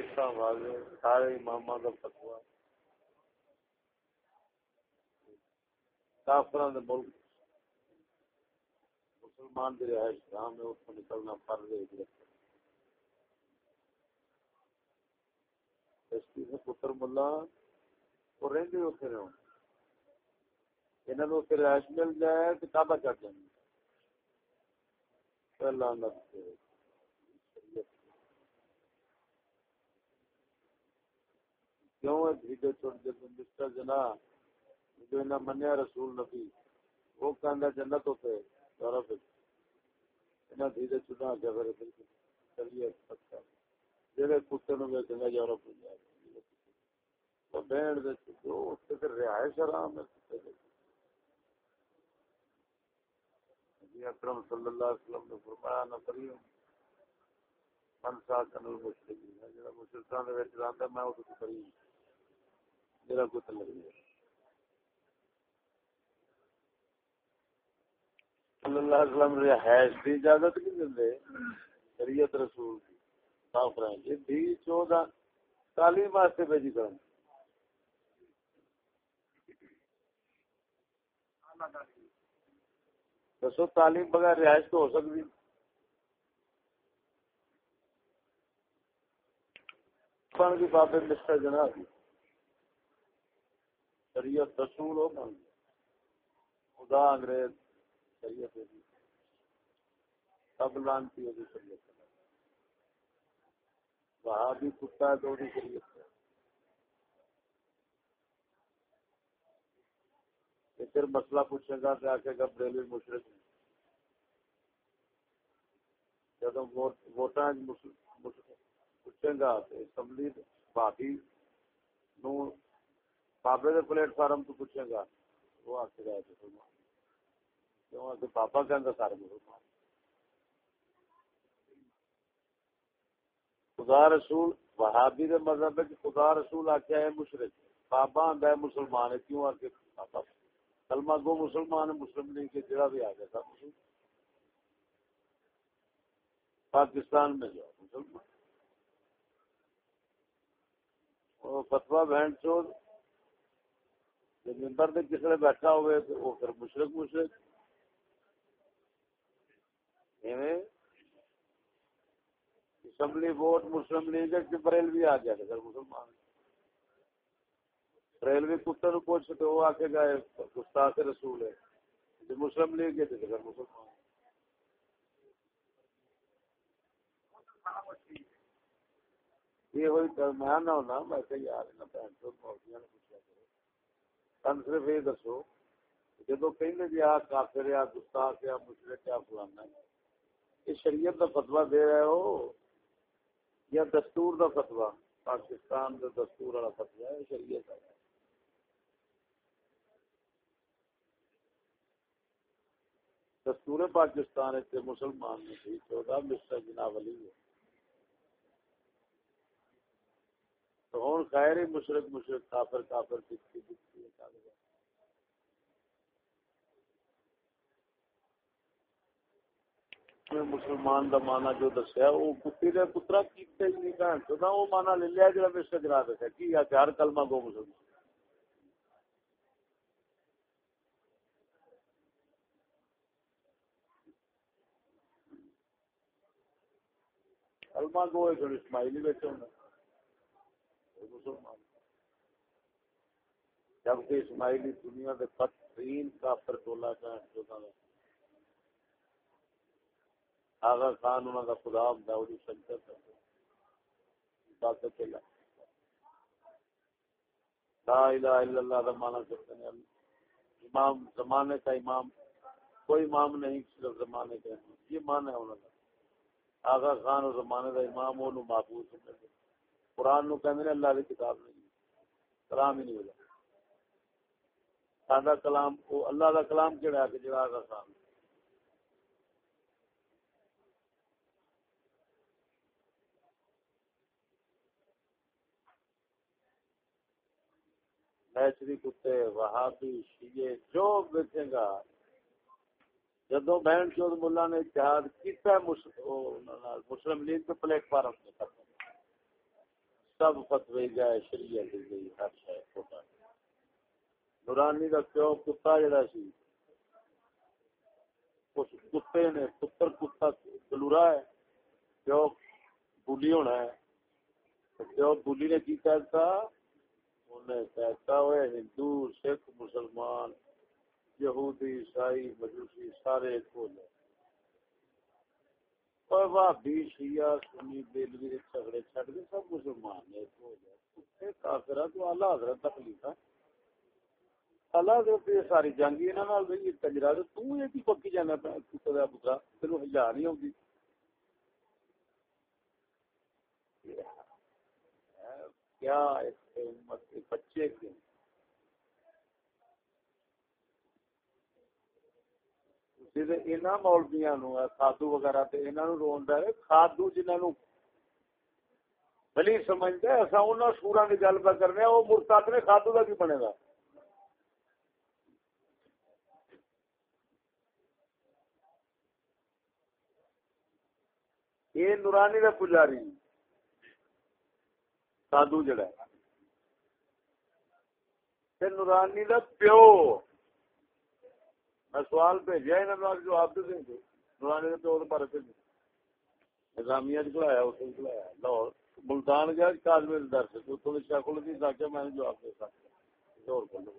حدیث واضح سارے امام کا فتوا کافر ملک، مسلمان کی رہائش گاہ میں اتوں نکلنا فرض ہے پتر ملا، وہ رہتے اتنے رہو۔ انہوں نے رہائش مل جائے تو چڑھ جائیں۔ پہلا کیوں ہے؟ بھیڈے چھوڑ دے مسٹر جنا جو انہیں منیا رسول نبی۔ وہ کہندا جنت ہوتے یورپ انہیں بھیڈے چھوڑا کے پھر بالکل چلیے اچھا۔ پکا جڑے کتے نو میں ویچنا یورپ ہو جائے تو بہن دے جو اس تے رہائش آرام ہے، کتے دے۔ نبی اکرم صلی اللہ علیہ وسلم نے فرمایا، نہ کریو۔ من سا کنل مشرقین جڑا مشرکان دے وچ رہندا میں او تو کری میرا کوئی تعلق نہیں صلی اللہ علیہ وسلم رہائش کی اجازت نہیں دیندے شریعت رسول کی صاف رہیں یہ بھی چودہ تعلیم واسطے بھیجی کریں دسو، تعلیم بغیر رہائش تو ہو سکتی کی بابے مسٹر جناب۔ شریعت رسول ہو بن خدا انگریز شریعت سب لانتی ہوگی شریعت وہاں بھی کتا ہے تو شریعت ہے۔ پھر مسئلہ پوچھے گا کہ آگے گا بریلوی مشرق جب ووٹاں پوچھے گا اسمبلی بھابی نو بابے کے پلیٹ فارم تو پوچھے گا۔ وہ آ کے گئے کیوں؟ آ کے بابا کہ سارے مسلمان خدا رسول، وہابی دے مذہب ہے کہ خدا رسول آخیا ہے مشرق۔ بابا آدھا ہے مسلمان ہے کیوں آ کے بابا؟ کلمہ گو مسلمان ہے مسلم لیگ کے جڑا بھی آ گیا تھا پاکستان میں جو مسلمان۔ فتوا بہن چود چوز ممبر سے کس نے بیٹھا ہوئے تو وہ پھر مشرق مشرق۔ اسمبلی ووٹ، مسلم لیگ کے بریلوی آ گیا تھا مسلمان۔ بریلوی کتے نو پوچھ تو وہ آ کے گئے گستاخ رسول ہے۔ جو مسلم لیگ کے تھے جی مسلمان۔ یہ ہوئی میں نہ ہونا، میں کہ یار نہ بہن تو موتیاں نے تن صرف یہ دسو جدو کہیں جی آ کافر یا گستاخ یا مشرق یا فلانا یہ شریعت کا فتوا دے رہے ہو یا دستور کا فتوا پاکستان کا دستور والا فتوا ہے شریعت کا دستور پاکستان مسلمان نے چودہ مسٹر جناب علی ہے تو ہوں خیر ہی مشرق مشرق کافر کافر دکھتی دکھتی ہے مسلمان دا مانا جو دسیا، وہ کتی دے پترا کیتے نہیں کہن تو نہ وہ مانا لے لیا جڑا میں سجرا دسیا کی یا ہر کلمہ گو مسلمان۔ کلمہ گو ہے جو اسماعیلی بیٹھے ہونا مسلمان۔ جبکہ اسماعیلی دنیا کے بدترین کافر ٹولا کا آغا خان انہوں کا خدا ہوتا داؤدی شنکر لا۔ الہ الا اللہ کا مانا کرتے ہیں امام، زمانے کا امام۔ کوئی امام نہیں، صرف زمانے کا یہ مان ہے انہوں کا آغا خان اور زمانے کا امام وہ معبود سمجھتے قرآن نو کہ اللہ کی کتاب نہیں جی۔ کلام ہی نہیں ہوگا ساڈا کلام وہ اللہ کا کلام کہڑا کہ جڑا کا نیچری کتے وہابی شیے جو بیچے گا جدو بہن چود ملا نے اتحاد کیا مسلم لیگ کے پلیٹ فارم سے کرتا سب فتوی جائے، شریعت گئی ہر شے کھوٹا نورانی دا پیو کتا جڑا سی اس کتے نے، پتر کتا گلورا ہے، پیو بولی ہونا ہے۔ پیو بولی نے کی کہتا؟ انہیں کہتا ہوئے ہندو، سکھ، مسلمان، یہودی، عیسائی، مجوسی، سارے ایک ہو جائے اور شیعہ سنی بیلوی جھگڑے کے سب مسلمان ایک ہو جائے تو حضرت ہے اللہ ساری جنگ انہاں نال کنجرا تے تو یہ کی پکی جانا کتے دا ہزار نہیں ہوندی کیا بچے کے مولبیاں خادو وغیرہ خادو جنہوں بلی سمجھتا ہے اصا ان سورا کی گل پہ کرنے وہ مرتاد نے خادو کا کی بنے گا یہ نورانی کا پجاری سادو جڑا نورانی کا پیو میں سوال بھیجا یہاں جواب دے دیں نورانی کے پیو کے بارے نظامیہ کلایا اس کلایا۔ لاہور۔ ملتان گیا درس اتوں شیخ کی ساکیا میں نے جواب دے سکتا اور کھولو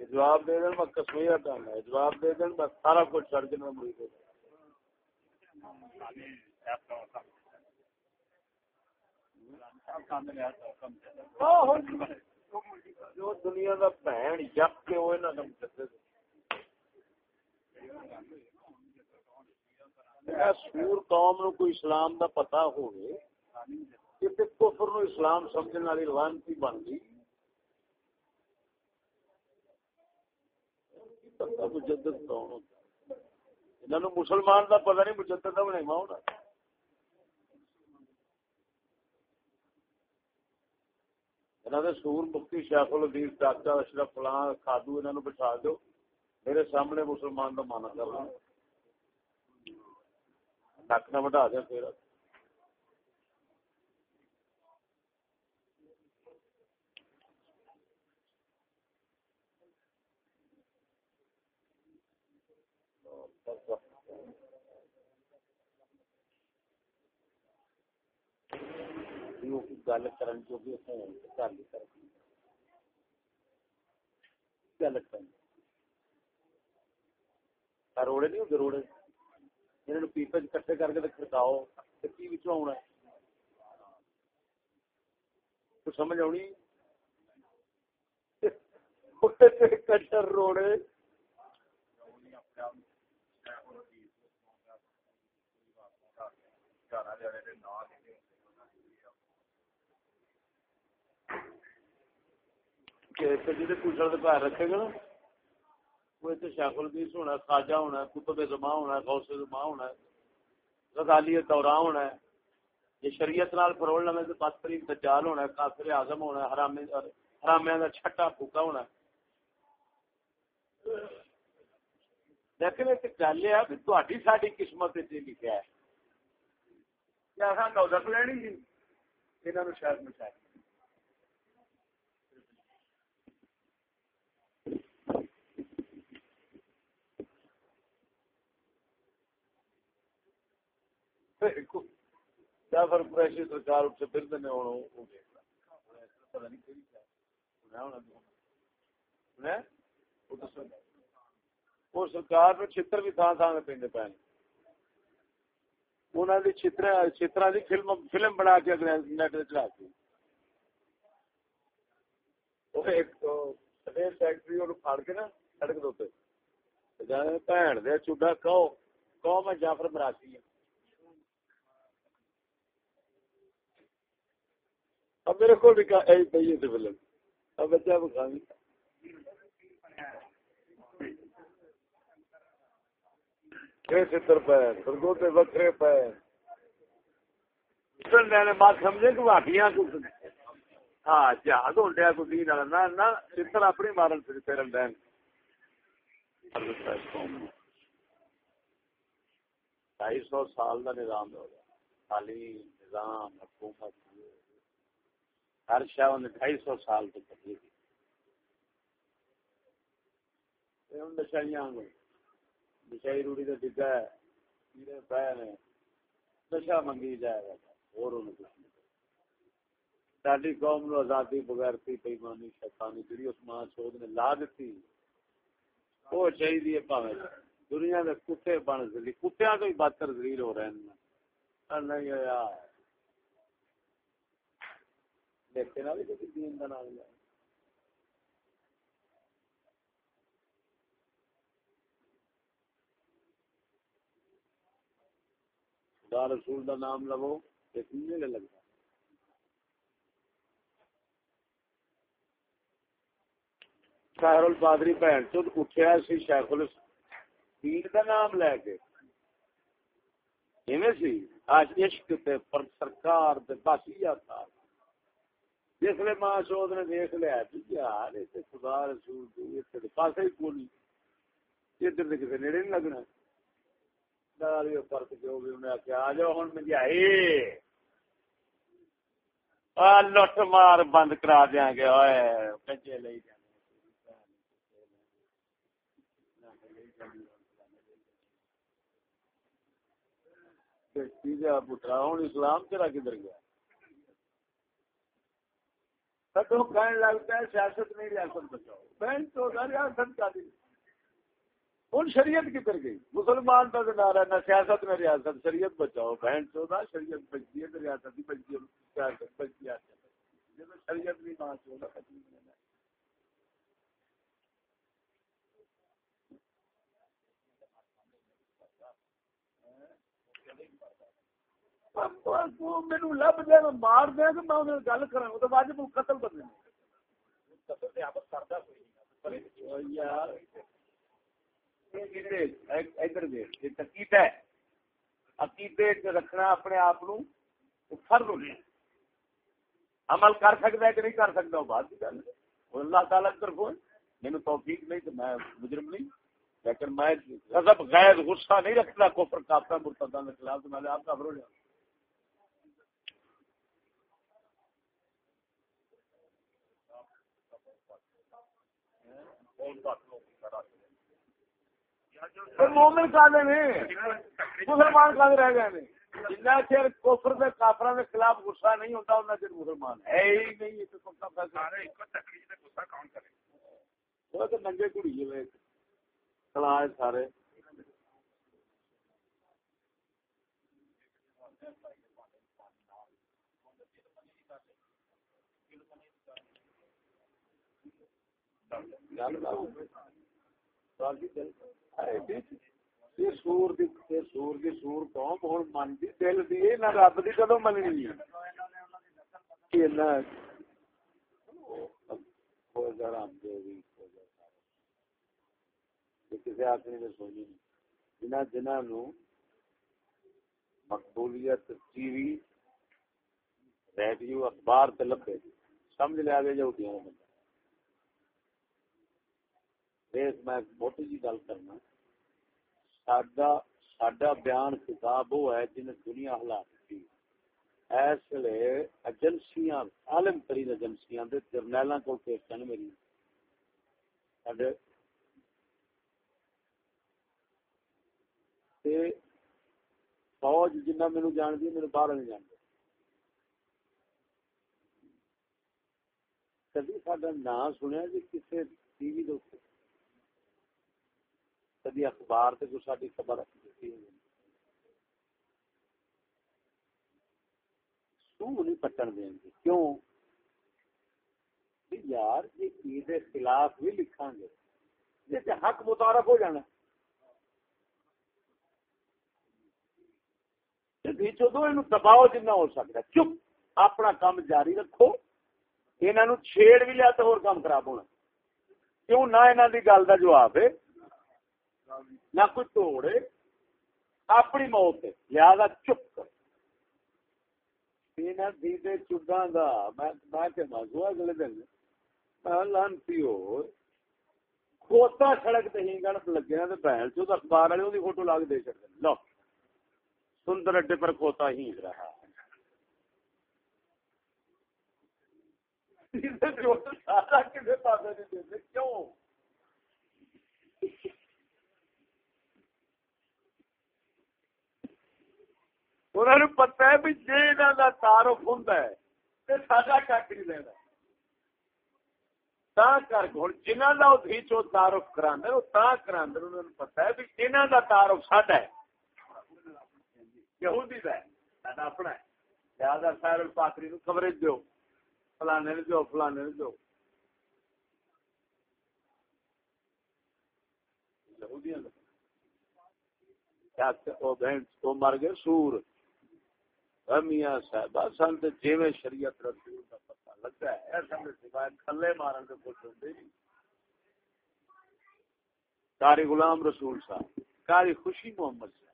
جواب دے دین میں کسمیا ہٹانا جواب دے دین میں سارا کچھ چڑھ کے میں جو دنیا کا بہن یق کے وہ سور قوم نو کوئی اسلام دا پتا ہوئے کہ کفر نو اسلام سمجھنے والی لانتی بن گئی۔ مجدد کون ہوتا انہوں مسلمان دا پتہ نہیں، مجدد دا بنے ہونا۔ سور مفتی شیخ الدیف ڈاکٹر اشرف فلاں خادو انہوں نے بٹھا دو میرے سامنے مسلمان کا مانا کر رہا نک نہ بٹھا دیا پھر۔ گل کرن جو بھی گل کر گل روڑے نہیں ہوتے روڑے انہوں نے پیپے کٹھے کر کے کھڑکاؤ کی بچوں آنا تو سمجھ آنی کٹر روڑے رکھے گا نا وہ شیخ الدیس ہونا ہونا کتب زما ہونا غوث زما ہونا غزالی دورہ ہونا ہے یہ شریعت نال لمے تو دجال ہونا ہے کافر اعظم ہونا ہے حرام حرامیاں دا چھٹا پھوکا ہونا ہے لیکن ایک گل ہے کہ تہاڈی ساڈی قسمت وچ لکھیا ہے اساں لینی انہاں نو شاید مشاہد جعفر قریشی سرکار اٹھ پھر دنے ہونا پتہ نہیں کیڑی کیا۔ ہونا وہ سرکار نے چھتر بھی تھان تھان پیندے پے۔ چترا دی فلم فلم بنا کے اگلے نیٹ چڑھا دی ایک فیکٹری اور پھاڑ کے نا، سڑک دے دے چوڈا کہو کہو میں جعفر مراسی ہوں اب میرے کو لکھا اے پہیے سے فلم اب بچہ بکھا ستر پہ پہ بات سمجھے کہ واقعیاں ہاں اچھا، جہاز کو دین والا۔ نہ نہ ستر اپنی مارن سے تیرن دین ڈھائی سو سال کا نظام ہو گیا۔ تعلیم، نظام، حکومت۔ ہر شاہ نے ڈھائی سو سال تک بدلی تھی نشائی روڑی کا ڈگا ہے پہ نے نشا منگی جائے گا۔ اور کچھ نہیں ساری قوم نو آزادی بغیر تھی بےمانی شیطانی، جڑی اس ماں چود نے لا دیتی، وہ چاہیے پاوے۔ دنیا کے کتے بن زلی کتیا تو ہی بدتر زلیل ہو رہے ہیں۔ نہیں ہوا دیکھتے نہ بھی دین کا نام لیا خدا رسول کا نام لو ایک لگتا شاہر البادری بہن چ اٹھیا سی شیخ پیر کا نام لے کے سی آج عشق تے پر سرکار تے بس یہ تھا جس لیے ماں چود نے دیکھ لیا یار اتنے خدا رسول پاس ہی کون ادھر کسی نیڑے نہیں لگنا فرق جو بھی انہیں آخیا آ جاؤ ہوں مجھے لٹ مار بند کرا دیا گے بچے لے جائیں پترا ہوں اسلام تیرا کدھر گیا سدو کہنے لگتا ہے سیاست نہیں ریاست بچاؤ۔ بہن تو ریاست کا دی۔ ہوں شریعت کدھر گئی؟ مسلمان کا تو نعرہ نہ سیاست میں ریاست، شریعت بچاؤ۔ بہن چودہ شریعت بچتی ہے تو ریاست ہی بچتی ہے، سیاست بچتی ہے۔ شریعت نہیں ماں چودہ لب دے مار دیا کہ میں گل کرا تو بعد قتل عقیدے رکھنا اپنے آپ فرض ہونے عمل کر سکتا ہے کہ نہیں کر سکتا وہ بات کی گل اللہ تعالیٰ کی طرف میرے توفیق نہیں تو میں مجرم نہیں۔ لیکن میں غضب غیر غصہ نہیں رکھتا کفر کافر مرتدہ کے خلاف تو میں آپ کا بھرو جاؤں۔ مومن کالے نے مسلمان کالے رہ گئے جنہ چر کوفر کے کافر کے خلاف غصہ نہیں ہوتا ان چر مسلمان ہے ہی نہیں وہ تو ننگے کڑی کلا سارے رب کی کدو مننی کسی آدمی نے سونی جنہ جنہ نو مقبولیت ٹی وی، ریڈیو، اخبار تے لبے۔ سمجھ لیا گیا جو بندہ دیکھ میں موٹی جی گل کرنا۔ سڈا بیان کتاب وہ ہے جن دنیا ہلا دیتی اس لیے ایجنسیاں، عالم ترین ایجنسیاں جرنیل کو پیش ہیں میری۔ فوج جنہ مینو جان دی میرے باہر نہیں جانتے کبھی سا نام سنیا جی کسی ٹی وی دے کدی اخبار سے کوئی ساری خبر سو نہیں پٹن دیں گے کیوں؟ یار، یہ خلاف بھی لکھا گے۔ جیسے حق متعارف ہو جانا۔ جدو یہ دباؤ جنہ ہو سکتا چپ، اپنا کام جاری رکھو۔ یہ چھیڑ بھی لیا تو اور کام خراب ہونا۔ کیوں؟ نہ یہاں کی گل کا جواب ہے۔ نہ کوئی توڑے اپنی موت لہذا چپ کر چگا اگلے دن لانتی ہو کھوتا سڑک ہینگن لگے بہن چ اخبار والے فوٹو لا کے دے چڑتے لو سندر اڈے پر کھوتا ہی رہا کیوں انہوں نے پتا ہے بھی جی انہوں کا تعارف ہوں ساڈا کھ نہیں دینا کر کا دھی چو تعارف کرا وہ کرا انہوں نے پتا ہے بھی انہوں کا تعارف ساڈا ہے۔ یہودی کا ہے اپنا ہے۔ لہٰذا نو کوریج دو فلانے نے دو فلانے نے دو مر گئے سور۔ میاں صاحب سن تو جی شریعت رسول کا پتا لگا ہے سوائے کھلے مارن کے کچھ ہوتے کاری غلام رسول صاحب، کاری خوشی محمد صاحب۔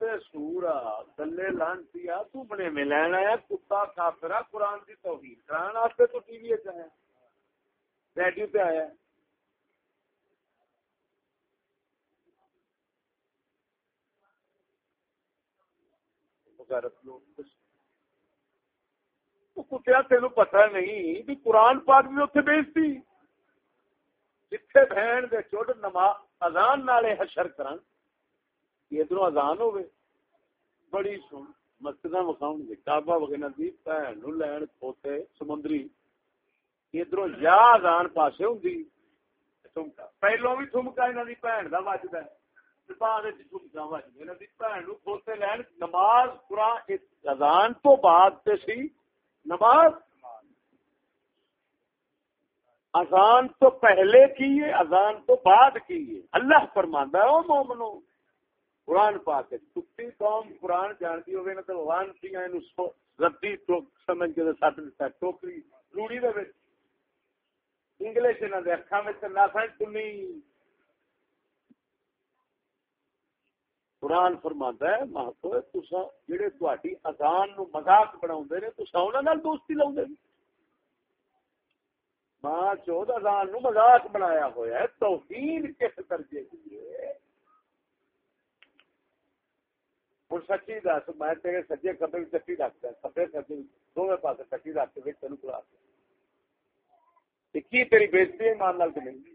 تے سورا گلے لانتی تو بنے میں لینا ہے کتا کافرا قرآن کی توہین کران واسطے تو ٹی وی آیا، ریڈیو پہ آیا۔ ہے کتیا تین پتا نہیں بھی قرآن پاک بھی اتنے بیچتی جتھے بہن دے چوٹ نماز اذان نالے حشر کرن ادھر اذان ہوے بڑی سن مسجد وکھاؤ گے، کعبہ وغیرہ دی بہن نو لین کھوتے سمندری۔ ادھر یا اذان پاسے ہوں تھمکا۔ پہلو بھی تھمکا انہوں دی بہن کا وجد ہے نماز اذان تو بعد سی نماز اذان تو پہلے کی ہے اذان تو بعد کی ہے اللہ فرماندا ہے او مومنو قرآن پاک ہے کتی قوم قرآن جانتی ہوگی نا تو وان سی ردی سمجھ کے سٹ دتا ٹوکری روڑی دے وچ انگلش انہاں دے اکھاں وچ نہ سمجھ تمی قرآن فرماندا ہے محبوب تسا جڑے تہاڈی اذان نو مذاق بناوندے نے تسا انہاں نال دوستی لاوندے ماں چود اذان نو مذاق بنایا ہویا ہے، توہین کس درجے کی ہے؟ ہوں سچی دس، میں تیرے سجے کبے چکی رکھتا کبے سجے دونوں پاس چکی رکھ کے تین کلا کی تیری بےزتی ہے مان لال نہیں؟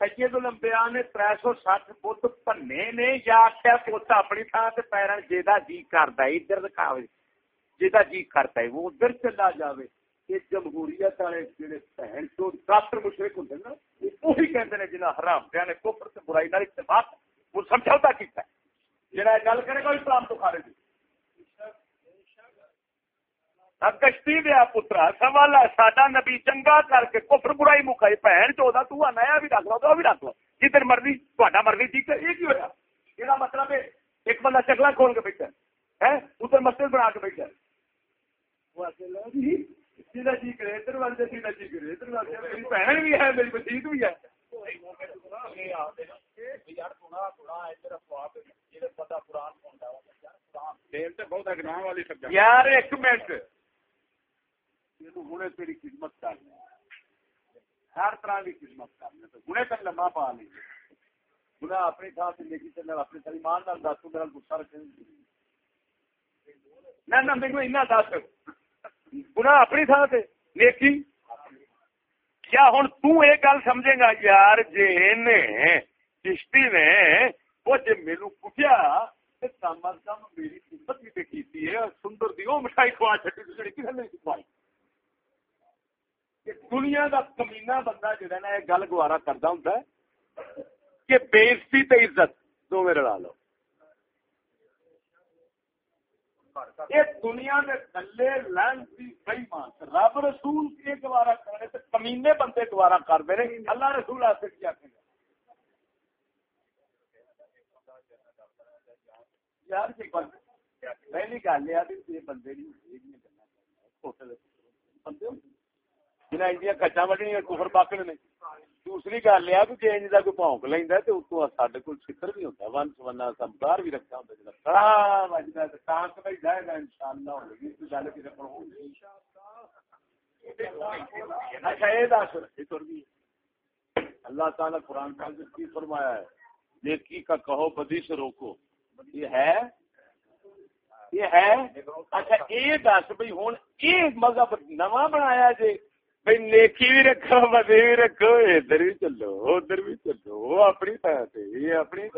سید الانبیاء نے تر سو سٹھ بت پنے نے یا آخیا پوت اپنی تھان سے پیرن جا جی کرتا ہے ادھر دکھاوے جا جی کرتا ہے وہ ادھر چلا جائے یہ جمہوریت والے جڑے بہن چو کافر مشرق ہوں نا وہی کہتے ہیں جنہیں حرام دیا نے کفر سے برائی نال اتفاق وہ سمجھوتا کیتا ہے جڑا گل کرے گا اسلام تو کھارے کشتی دیا پترا سوال ساڈا نبی چنگا کر کے کفر برائی مکائی، بہن چودا تو نیا بھی رکھ لو تو بھی رکھ لو۔ جدھر مرضی تا مرضی ٹھیک ہے یہ کی ہوا یہ مطلب ہے، ایک بندہ چکلا کھول کے بیٹھا ہے ادھر مسجد بنا کے بیٹھا سیدھا جی،, جی, جی کرے، ادھر وال سیدھا جی, جی کرے، ادھر وال میری بہن بھی ہے، میری بچیت بھی ہے۔ یار، ایک منٹ۔ ہوں تیری خدمت کرنا ہر طرح کی خدمت کرنا تو ہوں تک لما پا لی گنا اپنی تھان سے لے کے چلنا اپنی سلیمان دس میرا گسا رکھے نہ میرے دس۔ گنا اپنی تھان سے، نیکی۔ کیا ہوں تہ گل سمجھے گا، یار جی نے چشتی نے وہ جی میرے پوچھا کم از کم میری خدمت بھی دیکھی ہے۔ سندر دی وہ مٹھائی کھوا چکی کسی نے کھوائی دنیا کا کمینا بندہ جہاں نا گل گوارا کرتا ہوں کہ بےزتی تے عزت دو میرے لا لو دنیا میں تھلے لانسی بئی مان رب رسول کے گوارا کرنے سے کمینے بندے گوارا کر دے رہے اللہ رسول آتے کیا کہ یار پہلی گل یہ بندے ہوٹل بندے جنہیں کچا وڈنی کفر دوسری گل یہ کہ جی کا کوئی پونک لینا تو اتو سارے کو بھی ہوتا ون سمنا بھی رکھا ہوتا کڑا بجتا ٹانک جائے گا ان شاء اللہ اچھا یہ دس اللہ تعالیٰ قرآن پاک کی فرمایا ہے نیکی کا کہو بدی سے روکو یہ ہے یہ ہے اچھا یہ دس بھائی ہوں یہ مذہب نواں بنایا جی بھائی نیکی بھی رکھو بدی بھی رکھو، ادھر بھی چلو، ادھر بھی چلو، اپنی طرح سے، یہ اپنی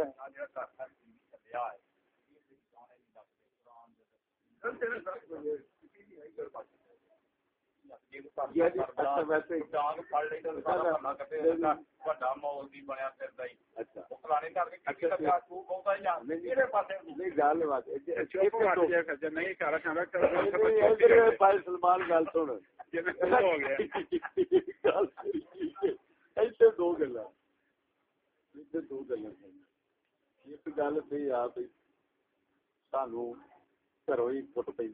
سلمان گل سن دو گلا دو گلا ایک گل سی آ سانو گھروں ہی فٹ پی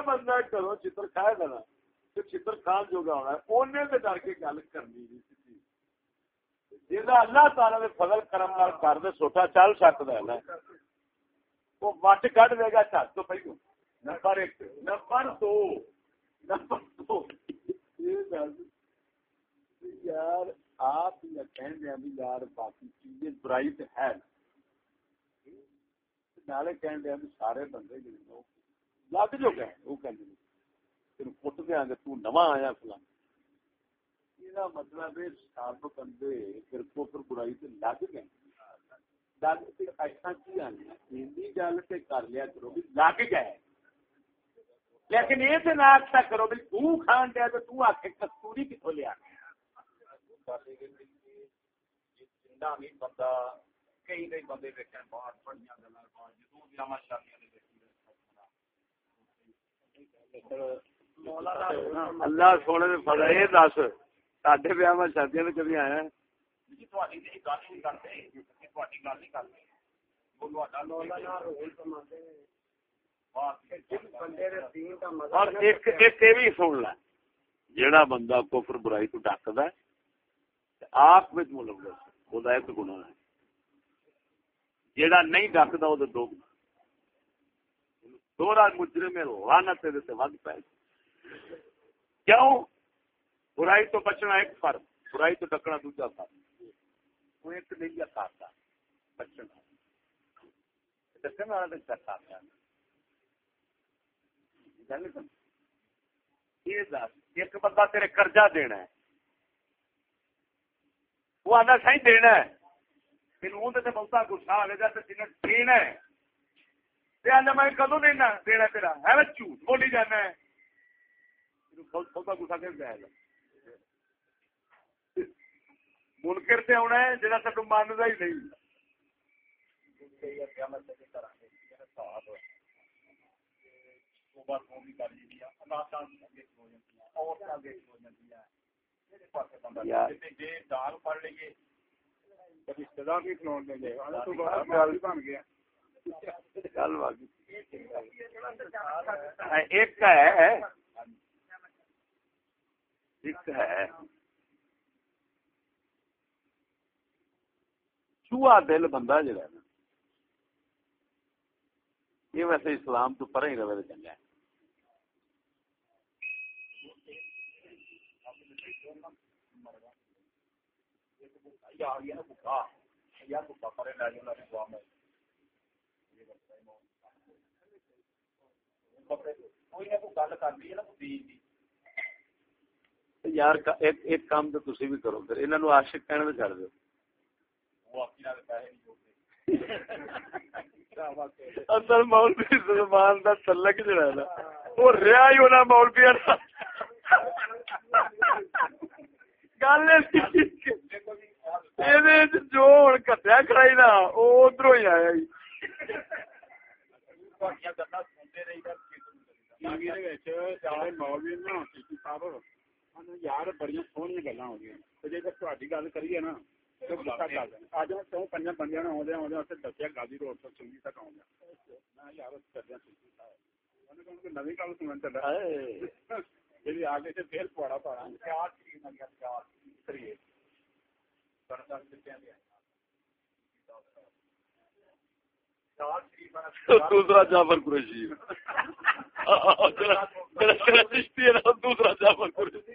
بندہ کرو چتر کھائے گا نا چتر کھان جو گا ہونا ڈر کے گل کرنی اللہ تعالی فضل کرم کر دے سوٹا چل سکتا ہے نا، وہ وٹ کٹ دے گا چل تو پہلو نمبر ایک، نمبر دو نمبر دو۔ یار آپ کہہ دیا بھی یار باقی چیزیں برائی تو ہے۔ نالے کہہ دیا بھی سارے بندے لگ جو گئے وہ کہ تین کٹ دیا گے تو نواں آیا فلاں۔ مطلب سب بندے پھر کفر برائی سے لگ گئے۔ لیکن یہ تو نہ آخر کرو بھی تان دیا کستوری کتوں لیا بندہ کئی کئی بندے اللہ سونے فضا یہ دس سڈے بیا میں شادیاں میں کبھی آیا جڑا بندہ کفر برائی تو ڈکد ہے آپ ملک وہ ایک گنا ہے جڑا نہیں ڈکتا وہ دو گنا دو رات مجرے میں لانت ود پہ۔ کیوں؟ برائی تو بچنا ایک فرق برائی تو ڈکنا دوسرا فرق وہ ایک نہیں کھاتا بچنا۔ ڈکن والا تو کھاتا ایک بندہ تیرے قرضہ دینا ہے۔ وہ آدھا سی دینا ہے۔ پھر اندر بہت گسا آئے گا تو جنہیں دینا ہے۔ میں کدو دینا دینا تیرا؟ ہے جھوٹ بولی جانا ہے۔ بہت گسا کر جائے گا منکر سے آنا ہے جہاں تک مانتا ہی نہیں۔ ایک ہے ایک ہے۔ چوہا دل بندہ جڑا نا، یہ ویسے اسلام تو پر ہی رہے چنگا ہے۔ یار ایک کام تو تھی بھی کرو پھر۔ انہوں آشک کہنے چڑھ دو اصل مولوی سلمان دا تلک جڑا نا، وہ رہا ہی ہونا مولوی گل جو ہوں کٹیا کھڑائی نا وہ ادھر ہی آیا یار بڑی سوہنی گلا ہو جی گل کریے نا اج بندے آدھے آدھے دسیا گاجی روڈ تو چنگی تک آؤں گا یار نوی گل سنن چلا جی آگے سے پھر پوڑا پڑا دوسرا جعفر قریشی۔ دوسرا جعفر قریشی۔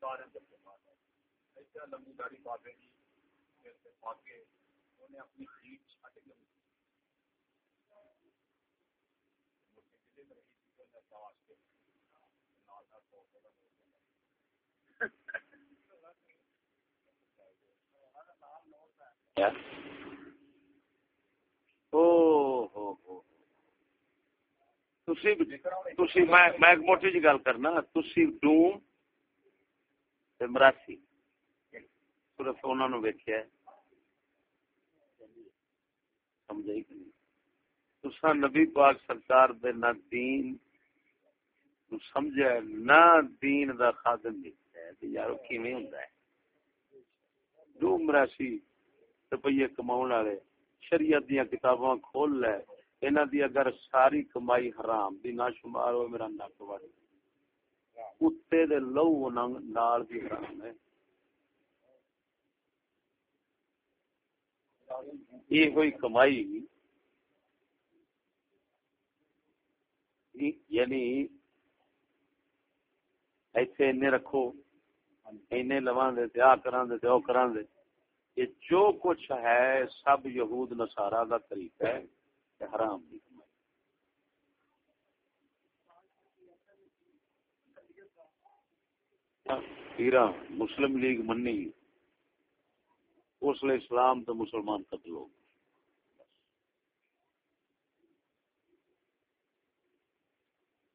سارے لمبی داڑی پا دے پا کے انہیں اپنی سیٹ چھٹ کے میں موٹی جی گل کرنا۔ تھی ڈوم مراسی یعنی صرف انہوں نے ویکیا سمجھائی کہ نہیں تسا نبی پاک سرکار دے نہ دین نو سمجھا نہ دین دا خادم دیکھتا ہے۔ کہ یار کیویں ہوندا ہے؟ جو مراسی روپیے کماؤن والے شریعت دیا کتاباں کھول لے، انہاں دی اگر ساری کمائی حرام دی نہ شمار ہو میرا نک وڑ۔ کتے دے لو نال بھی حرام ہے یہ ہوئی کمائی یعنی ایسے انے رکھو اینے لوان دے تے آ کران دے تے او کران دے یہ جو کچھ ہے سب یہود نصارا دا طریقہ ہے حرام دی پیرا مسلم لیگ منی، اس لیے اسلام تو مسلمان قتل ہو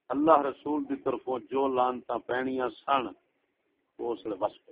اللہ رسول کی طرفوں جو لانتا پہنیا سن، وہ اس لیے بس پہ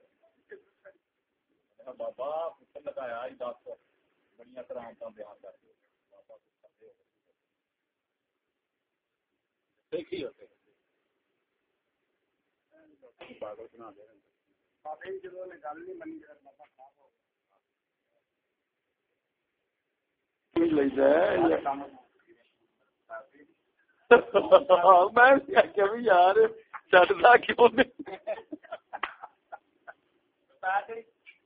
بابا لگایا دس بڑی کرامت بیان کر بنا دے یار چڑھتا کیوں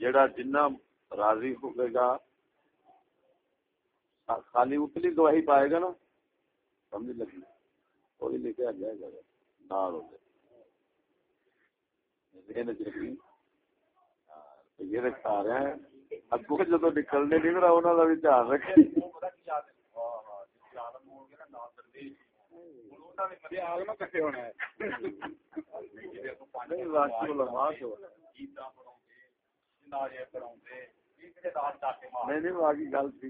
جڑا جنہ راضی ہوئے گا خالی اتلی گواہی پائے گا نا سمجھ لگی وہی لے کے آ جائے گا نال ہو یہ رکھا رہے ہیں اگو جدو نکلنے نہیں رہا انہوں کا بھی دھیان رکھے نہیں باقی گل گے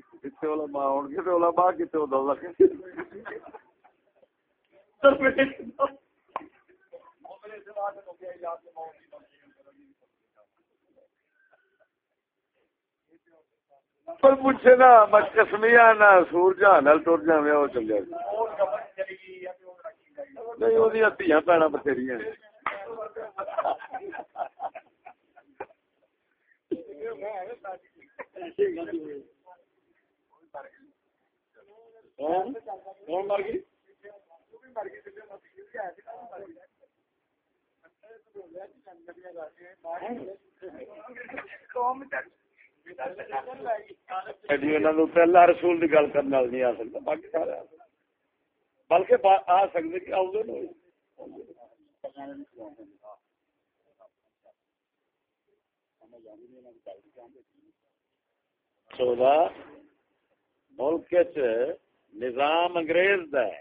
پر پوچھے نا میں کسمیا نہ سورجا نل ٹر جا وہ چل جائے نہیں وہ بتھیری مر جی، گئی اللہ رسول کی گل کرنے والی نہیں آ سکتا باقی سارے بلکہ آ سکتے کہ آؤ چودہ ملک نظام انگریز دا ہے۔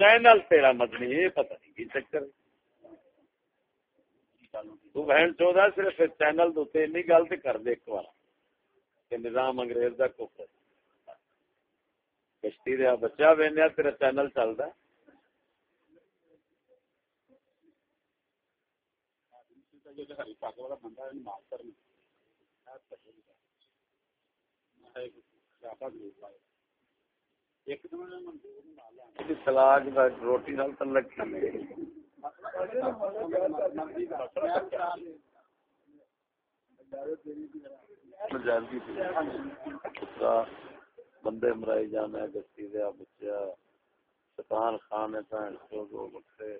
چینل تیرا مدنی، یہ پتہ نہیں کی چکر تو بہن چودہ صرف چینل دو تے گل تے کر دے ایک بار کہ نظام انگریز دا کفر کشتی دیا بچہ بہنیا تیرا چینل چلتا ہے۔ سلاگ روٹی نال تلک بندے مرائی جانا گسی دیا بچیا شیطان خان بھن چو دو بکرے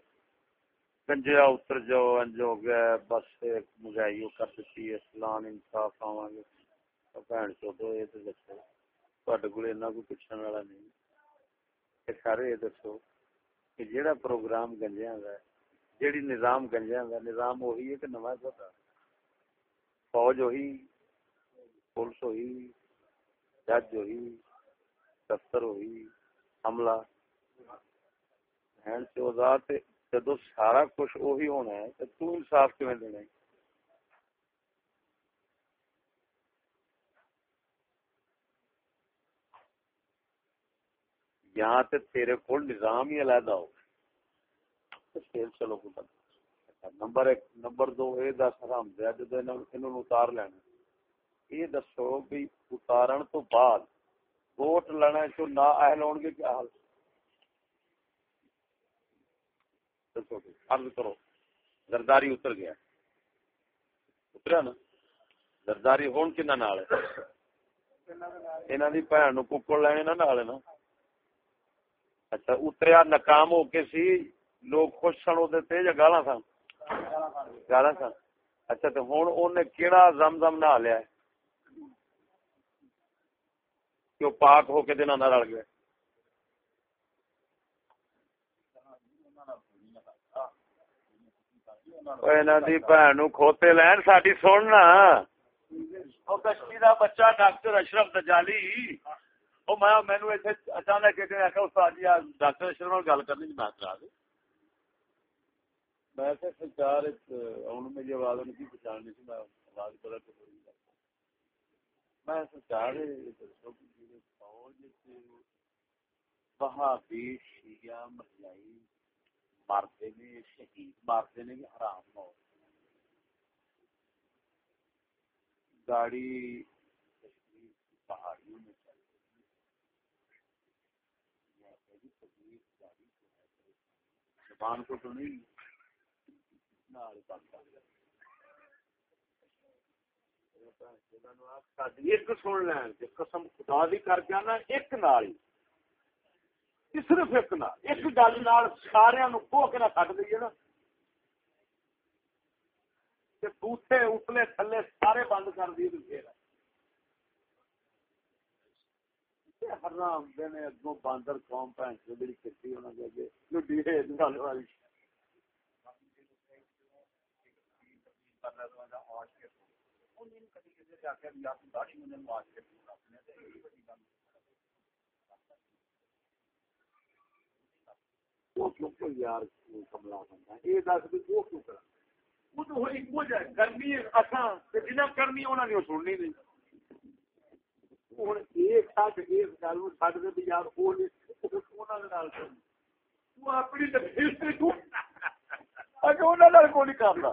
گنجیا اتر جاؤ، انج ہو گیا بس ایک مہنگائی کر دیتی ہے۔ سلان انصاف آواں گے۔ بھن چو دو یہ تو دسو تڈے کو کوئی پوچھنے والا نہیں۔ سارے یہ دسو کہ جیڑا پروگرام گنجیا کا جیڑی نظام گنجیا کا نظام وہی ہے کہ نواں پتا فوج وہی پولیس ہوئی، جج ہوئی، دفتر ہوئی، حملہ۔ بہن چوزا جدو سارا کچھ وہی ہونا ہے تو تو انصاف کیون دینا ہے؟ یہاں تے تیرے کو نظام ہی علیحدہ ہو پھر چلو کو نمبر ایک، نمبر دو یہ دس حرام دیا جدو انہوں نے اتار لینا۔ یہ دسو بھی اتارن تو بعد ووٹ لینا جو نہ اہل ہون گے کیا حال دسو بھی، عرض کرو، زرداری اتر گیا۔ اتریا نا؟ زرداری ہون کنا نال؟ ہے انہاں دی بہن نو ککڑ لینے نا نال نا۔ اچھا اتریا ناکام ہو کے سی، لوگ خوش سن او تے یا گالاں سن۔ گالاں سن اچھا تے ہن اونے کیڑا زمزم نہ لیا ہے کہ پاک ہو کے دن نہ رل گئے کھوتے لین ساری سننا کشتی کا بچہ ڈاکٹر اشرف دجالی اچانک ڈاکٹر اشرف گل کرنی میں کرا میں سرکار آواز ان کی تھی، میں آواز بدل کے بولی میں سرکار فوج شیعہ مارتے نے شہید مارتے نے بھی حرام گاڑی پہاڑیوں میں چل زبان کو تو نہیں ایک سن لین قسم خدا دی کر کے نا ایک نال صرف ایک نہ ایک گل سارا کھو کے نہ کٹ دئیے نا بوٹے اتلے تھلے سارے بند کر دیے پھر حرام نے اگوں باندر قوم بھن سے بڑی کھیتی ہونا چاہیے لڈی ہے گل والی یار کملا بنتا یہ دس بھی وہ کیوں کرا وہ تو گرمی جنہیں کرنی انہوں نے سننی نہیں۔ ہوں ایک سچ اس گل دے یار اپنی کو نہیں کرنا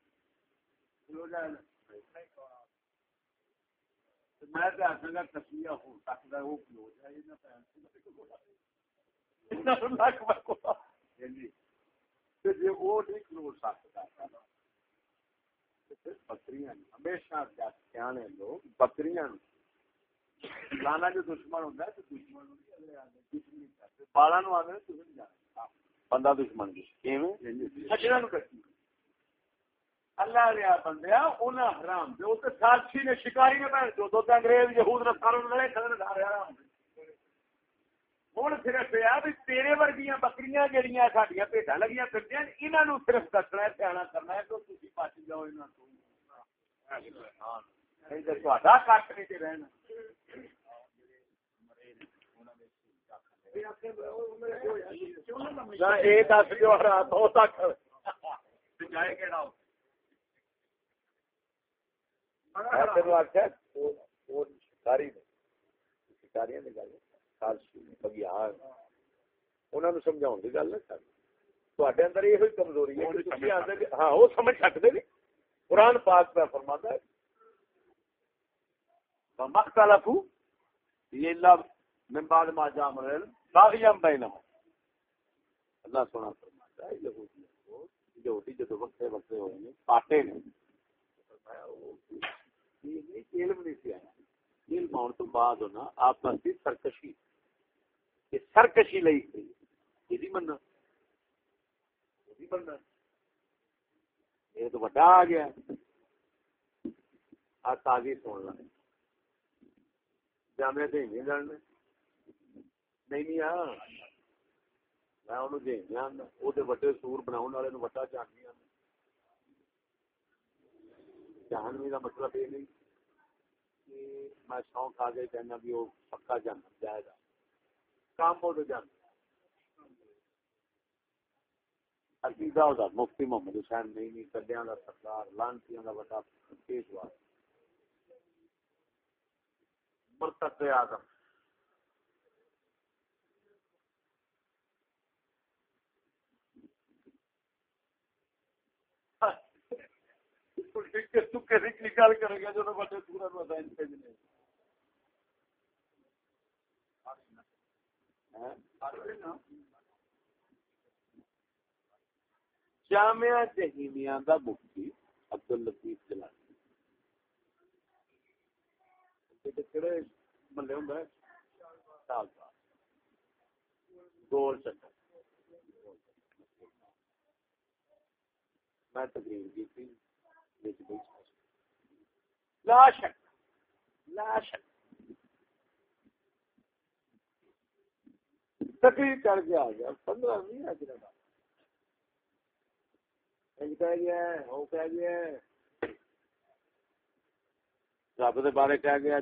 میں آخا گا ہو سکتا ہے وہ جائے جی وہ نہیں سکتا بکریاں ہمیشہ سیانے لوگ بکریاں لانا جو دشمن ہوتا ہے تو دشمن بالا نو۔ آدھے بندہ دشمن اللہ ریا بندیا انہیں حرام دے۔ وہ ساتھی نے شکاری نے پہن جو دو انگریز یہود نے ساروں لڑے کھڑے سارے حرام ہوں صرف یہ بھی تیرے ورگیاں بکریاں جہیا سڈیا پیٹا لگیاں پھر انہوں صرف دسنا ہے سیاح کرنا ہے تو تھی بچ جاؤ یہاں کٹ نہیں رہنا۔ سمجھا کی گل اندر یہ کمزوری ہے ہاں وہ سمجھ سکتے قرآن پاک پہ فرما ہے مختلف یہ لفظ من بعد ما جام رہل باغیم بینہم اللہ سونا فرماتا ہے یہودی کو یہودی جو وقت وقت ہوئے ہیں پاٹے نے۔ علم نہیں سی علم آن تو بعد ہونا، آپ کا سرکشی۔ یہ سرکشی لئی گئی۔ یہ مننا۔ یہ مننا۔ یہ تو بڑا آ گیا۔ آج تازی سن لیں جامعہ دیں گے جاننے نہیں نہیں ہاں میں انہوں وہ سور بنا والے جہانوی کا مطلب یہ نہیں کہ میں شوق آ کے کہنا بھی وہ پکا جانا جائے گا کام بہت جانا عقیدہ ہوتا مفتی محمد حسین نہیں نہیں کڈیا کا سردار لانچیاں کا بڑا پیشوا۔ مرتب آدم نکال کرے گا جو بڑے پورا بھیجنے جامعہ جہیمیاں دا مفتی عبد الطیف جلانی کہڑے محلے سال گول چکر میں تقریر کی تھی۔ لا شک لا شک تقریر کر کے آ گیا. پندرہ نہیں کہہ گیا کہہ گیا رب کے بارے کہہ گیا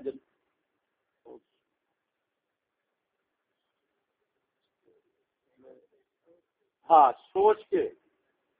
ہاں سوچ کے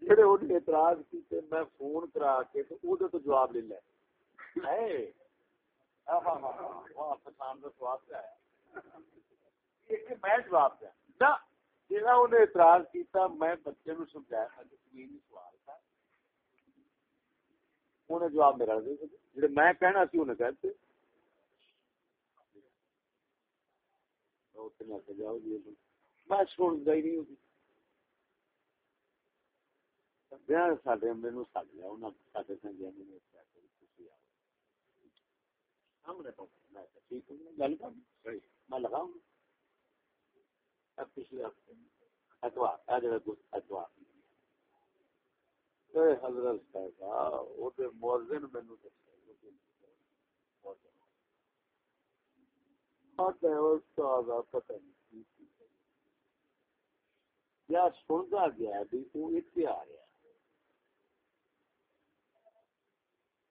جڑے انہیں اعتراض کیتے میں فون کرا کے تو او تو جواب لے لے۔ اے ہاں، ہاں، ہاں، پسند کہ میں جواب نہ اعتراض کیتا، میں بچے نو سمجھایا سوال تھا۔ جواب میرا دے جڑے میں کہنا سی کہتے میں جی۔ سنتا ہی نہیں ہوتی یا سنتا گیا بھی وہ اتنے آ رہا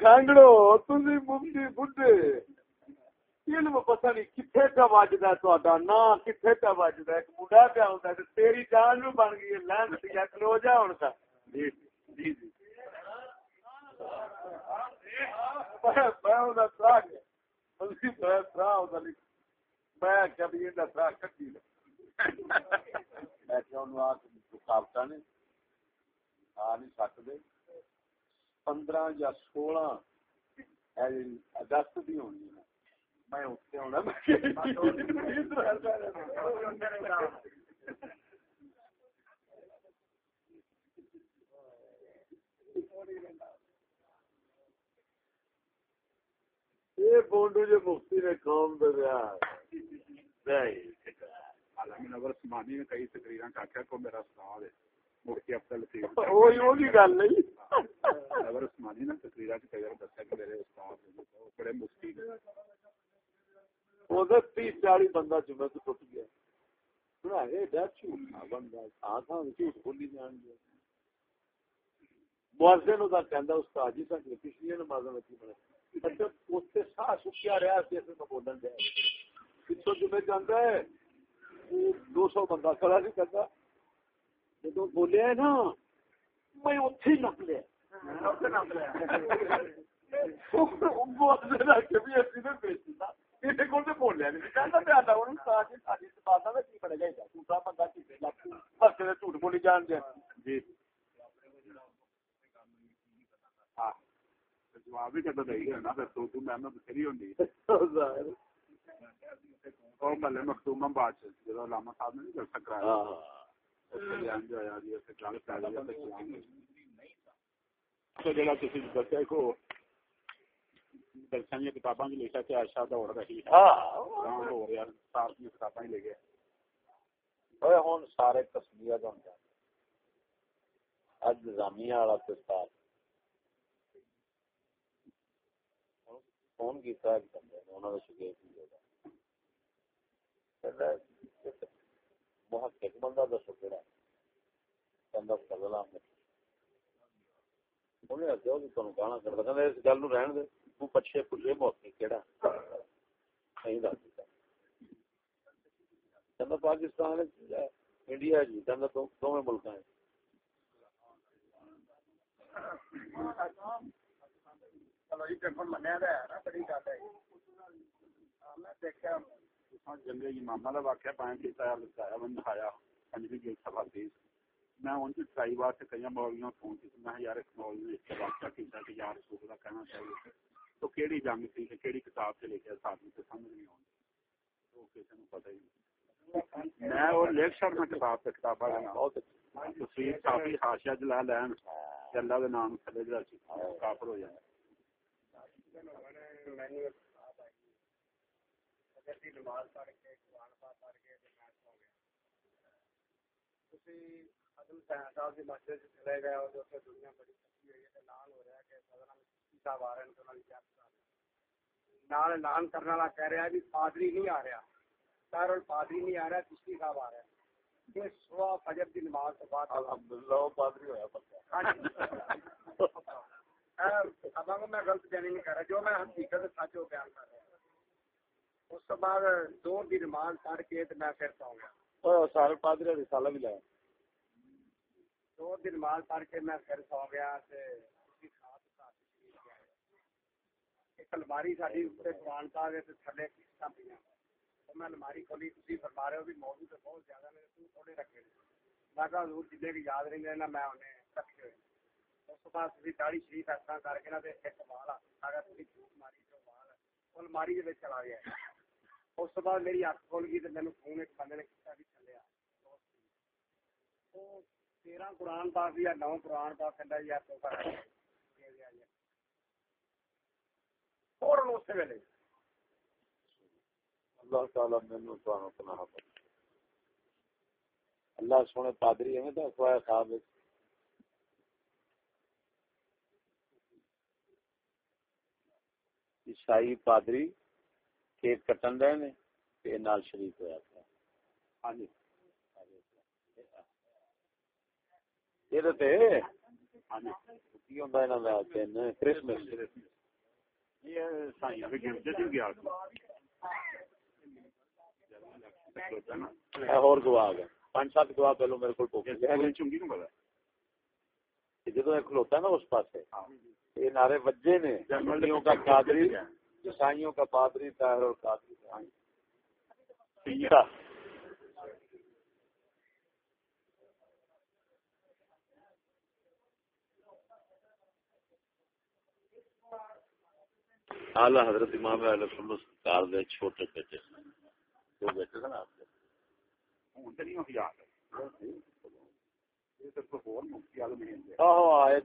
کانگڑو تھی مفتی بڈے علم پتہ نہیں کتنے کا وجدا تا نا کتنے کا وجدا ایک منڈا پیا ہوتا ہے تیری جان نو بن گئی لین دیا کلو جا ہوں کا جی جی جی میں کبھی کٹی رکاوٹ نے آ نہیں سکتے پندرہ یا سولہ اگست ہونی ہے۔ میں اتنے ہونا یہ بونڈو جو مفتی نے قوم دیا نگر سمانی نے کئی تقریر آخیا کو میرا استاد ہے؟ مفتی افضل سی گل نہیں۔ نگر سمانی نے تقریر کئی بار دسیا کہ میرے استاد بڑے مفتی تیس چالی بندہ جمعہ تو ٹوٹ گیا۔ استاد جی پچھلی نمازوں میں سا سکیا رہا بولن دیا۔ پچھو جمعے جانا ہے؟ دو سو بندہ کھڑا نہیں کرتا۔ جب بولیا نا میں اتھی نپ لیا۔ جھوٹ بولی جان دیا۔ جی۔ تو تو ملے مختوم باد جدو علامہ صاحب نے جلسہ کرایا تو جڑا تسی دسیا کو درسن دی کتاباں وچ لکھا کہ عائشہ دوڑ رہی ہے ہاں ہو رہا صاحب دی کتاباں لے گئے اوے ہن سارے تسمیہ دا ہوندا اج نظامیہ والا فون کیتا ہے بندے نے انہاں دا شکریہ محقق بندہ دسو کہڑا بندہ فضل احمد انہیں آخیا وہ تمہیں گانا کرتا کہ اس گل رہن دے۔ تو پچھے پچھے محقق کہڑا نہیں دس دیتا۔ کہنا پاکستان انڈیا جی کہنا دونوں ملک ہیں۔ چلو، یہ منیا بڑی گل ہے۔ میں دیکھا جنگ امام کا واقعہ پائیں کیتا لگایا میں دکھایا پنجویں گیل سفا تیز میں ان کی ٹرائی واسطے کئی مولویوں فون کی میں یار ایک مولوی نے واقعہ کیتا کہ یار رسول کا کہنا چاہیے۔ تو کیڑی جنگ تھی، کہ کیڑی کتاب سے لکھا ساتھ میں سمجھ نہیں آتی۔ تو کسی نے پتہ ہی نہیں۔ میں وہ لکھ چھڑنا کتاب تے کتاباں دا نام بہت اچھا تصویر کافی حاشیہ جلا لین۔ اللہ دے نام تھلے جڑا سی کافر ہو جائے۔ نال اعلان کرنے والا کہہ رہا ہے بھی پادری نہیں آ رہا۔ سر پادری نہیں آ رہا چشتی صاحب آ رہا ہے۔ یہ صبح فجر کی نماز کے بعد۔ الحمدللہ وہ پادری ہویا پکا۔ ہاں جی۔ اب میں غلط بیانی نہیں کر رہا جو میں حقیقت سچ ہو بیان کر رہا اس کے بعد دو کی نماز پڑھ کے تو میں پھر سو گیا۔ اور سارے پادری رسالہ بھی لایا۔ دو دن نماز پڑھ کے میں پھر سو گیا تے الماری ساری اوپر قرآن پاک ہے تے تھلے قسطاں تو میں الماری کھولی تسی فرما رہے ہو بھی موضوع تے بہت زیادہ نے تو تھوڑے رکھے میں کہا حضور جتنے کی یاد رہیں گے نا میں انہیں رکھے ہوئے۔ اس کے بعد تسی داڑھی شریف طرح کر کے نا تے ایک وال اگر تسی جھوٹ ماری تو وہ الماری وچ چلا گیا۔ اس بعد میری اکھ کھول گئی تے فون ایک بندے نے کیتا بھی تھلے آ۔ وہ تیرہ قرآن پاک یا نو قرآن پاک کہندا یا تو فوراً ویلے۔ اللہ تعالی مینوں تانوں پناہ بخشے اللہ سونے پادری عیسائی پادری۔ کیک کٹن رہے نے تے نال شریف ہویا تھا ہاں جی۔ یہ تے۔ ہاں جی۔ ہوندا انہاں دا دن کرسمس۔ یہ سائیں بھی گرجے دی گیا اے اور گواہ آ گئے۔ پانچ سات گواہ پہلو میرے کو پوکھ یہ چنگی نو پتا۔ جدو کھلوتا نا اس پاسے ہاں۔ یہ نعرے بجے نے کا قادری عیسائیوں کا پادری طاہر اور قادری سیدھا اعلی حضرت امام اہل سنت سرکار دے چھوٹے بیٹے۔ دو بیٹے سن آپ کے؟ ہے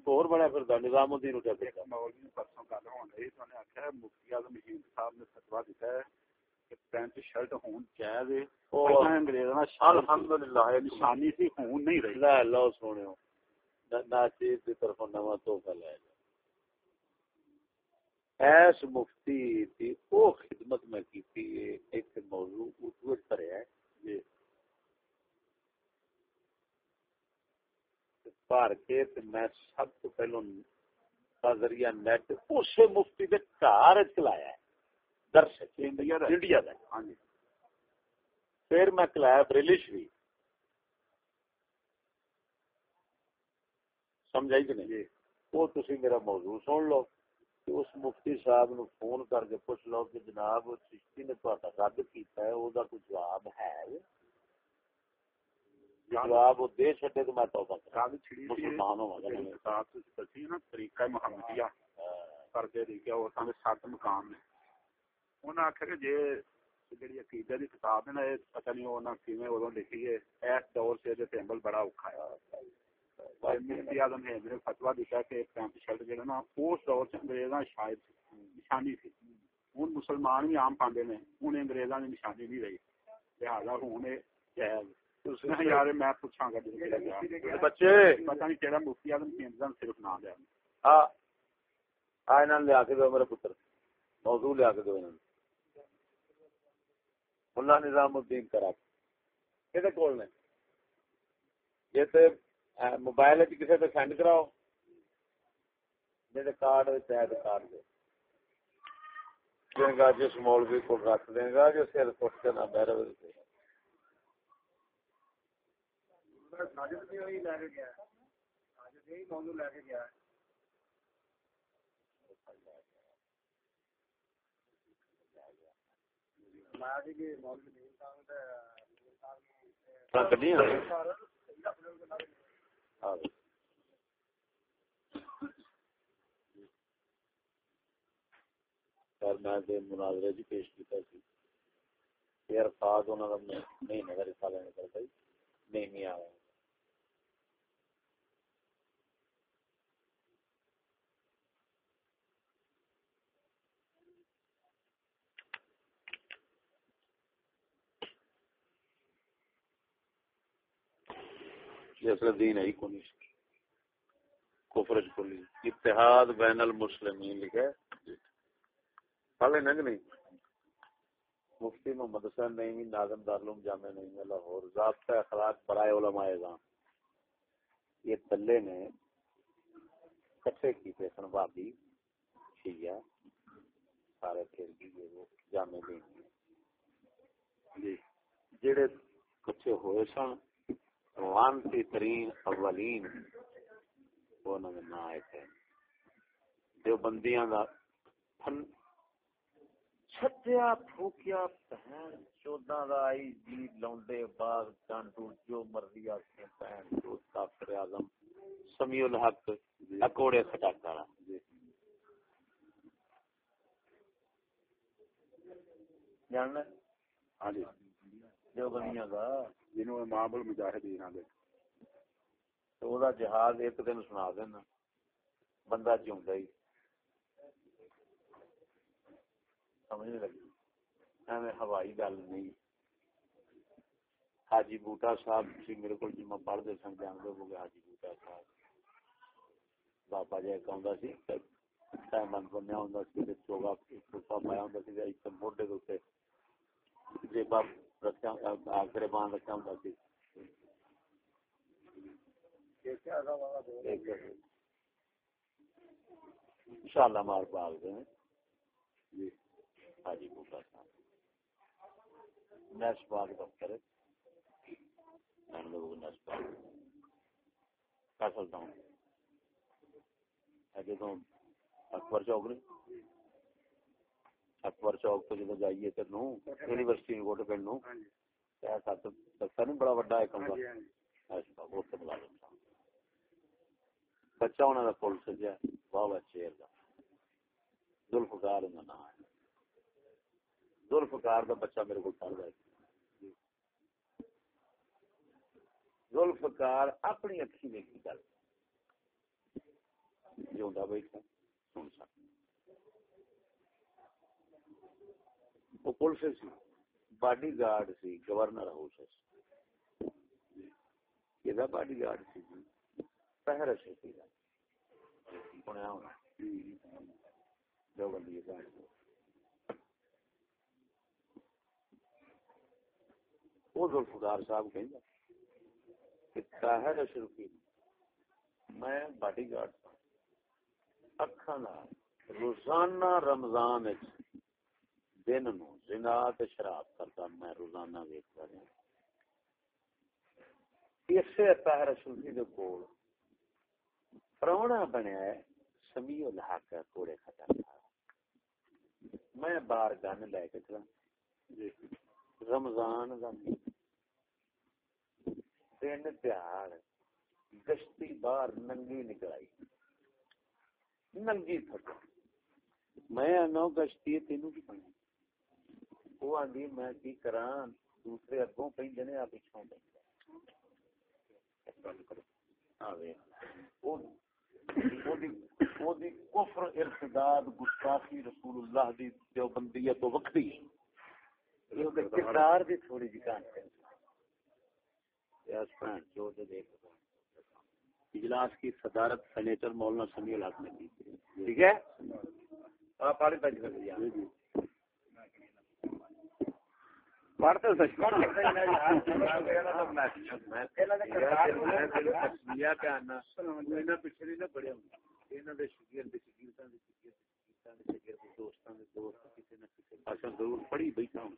اور بڑا پھر دا نظام الدین اٹھا دے گا مولوی نے پرسوں گل ہون رہی تو نے آخیا مفتی اعظم ہند صاحب نے فتوا دیتا ہے کہ پینٹ شرٹ ہون جائز ہے او پہلے انگریزاں شان الحمدللہ نشانی سی ہون نہیں رہی لا لو سونیو ناچیز دی طرف نواں توحفہ لے جا ایس مفتی دی او خدمت میں کیتی ہے ایک موضوع وچ پڑھیا ہے جی پار کے میں سب تو پہلو کا ذریعہ نیٹ اسے مفتی دے گھر چلایا ہے۔ درس انڈیا دا انڈیا دا ہاں جی۔ پھر میں کلایا بریلی شریف سمجھائی کہ نہیں؟ جی۔ وہ تسی میرا موضوع سن لو کہ اس مفتی صاحب نو فون کر کے پوچھ لو کہ جناب چشتی نے تہاڈا رد کیتا ہے او دا کوئی جواب ہے؟ جواب وہ دے تو میں توبہ مسلمان ہوں گا تسی دسی نا طریقہ محمدیہ۔ پردے دی کہ وہ سامنے سات مقام نے۔ انہاں کہ جے جڑی عقیدہ دی کتاب ہے نا یہ پتہ نہیں انہاں کیویں اودوں لکھی ہے۔ اس دور سے دے بڑا اوکھا ہے۔ مفتی اعظم ہے میرے فتوا دیتا ہے کہ پینٹ شرٹ جڑا نا اس دور سے انگریزاں شاید نشانی تھی۔ مسلمان بھی عام پاندے نے انگریزاں دی نشانی نہیں رہی۔ لہذا جائز یار میں پوچھاں گا جے کہڑا گیا بچے! پتہ نہیں کیڑا مفتی اعظم ہندن صرف نام لیا۔ آ آ انہاں لے کے دو میرے پتر۔ موضوع لے کے دو انہاں ملا نظام الدین کرا کہتے کول نے؟ یہ تے موبائل وچ کسے تے سینڈ کراؤ۔ میرے کارڈ وچ ایڈ کارڈ دے۔ دیں گا جس مولوی کو رکھ دیں گا جو سر پٹ کے نہ بیرے دے۔ ساجد بھی وہی لے کے گیا ہے ساجد یہی موضوع لے کے گیا ہے میں مناظرے پیش کیتا سی دا نہیں نظر رسالہ نکل گئی نہیں نہیں آیا جیسے دین ہے کو نہیں کفر کلی اتحاد بین المسلمین لکھے پڑھ لینا کہ نہیں؟ مفتی محمد حسین نہیں ناظم دارالعلوم جامع نہیں ہے لاہور۔ ضابطہ اخلاق برائے علماء اعظام۔ یہ تلے نے کٹھے کی تھے سن بابی شیعہ، سارے پھر بھی یہ وہ جامع نہیں جی جڑے کچھ ہوئے سن وانتی ترین اولین وہ انہوں نے نہ آئے تھے۔ جو بندیاں دا پھن چھتیا پھوکیا پہن چودہ دا آئی جی لونڈے باغ چانٹو جو مرضی آتے پہن جو کافر اعظم سمیع الحق اکوڑے کھٹا کرا جاننا؟ ہاں جی۔ جو بندیاں دا آ تو وہ جہاز ایک دن سنا دینا بندہ جیوندا ہی سمجھ نہیں لگی ایویں ہوائی گل نہیں حاجی بوٹا صاحب سی میرے کو جمع پڑھتے سن جانتے ہو گئے حاجی بوٹا صاحب بابا جی ایک آدھا سی بنیا ہوں سی چوگا پایا ہوں سی ایک موڈے کے جیبا رکھا گربان رکھا ہوں سی۔ انشاءاللہ مار پال دیں جی۔ حاجی بوٹا صاحب۔ نیس باغ دفتر نیس باغ فیصل ٹاؤن جدو اکبر چوک نہیں؟ اکبر چوک تو جدو جائیے تو نو یونیورسٹی کوٹ پنڈ نو دفتر نہیں بڑا وڈا ہے کمرہ اتنے ملازم بچہ انہوں کا پل سجا واہ واہ چیر زلفکار ان کا نام ہے زلفکار کا بچہ میرے کو پڑھ رہا ہے زلفکار اپنی اکھی دیکھی گل جیوندا بیٹھا سن سک وہ پولیس سی باڈی گارڈ سی گورنر ہاؤس یہ باڈی گارڈ سی۔ جی پہر سے سی بنیا ہونا۔ جو بندی ہے وہ ذوالفقار صاحب کہیں کہ طاہر اشرفی میں باڈی گارڈ اکھاں روزانہ رمضان دن نو زنا تے شراب کرتا میں روزانہ ویکھتا رہا اسے طاہر اشرفی دے کول پرونا بنیا ہے، سمیع الحق کوڑے کھٹا میں بار گن لے کے چلا رمضان دا دن تہاڑ گشتی باہر ننگی نکلائی ننگی تھک میں آنا گشتی تینوں کی پڑی وہ آدھی میں کی کرا دوسرے اگوں پہ جنے آپ پچھوں پہ کفر ارتداد گستاخی رسول اللہ دی دیوبندیت تو وقتی کردار دی تھوڑی جی کہانی اجلاس کی صدارت سینیٹر مولانا سمیع الحق نے کی ٹھیک ہے آپ پڑھ تک پڑھتے سچ پیچھے نہیں نہ پڑھیا ضرور پڑھی بیٹھا ہوں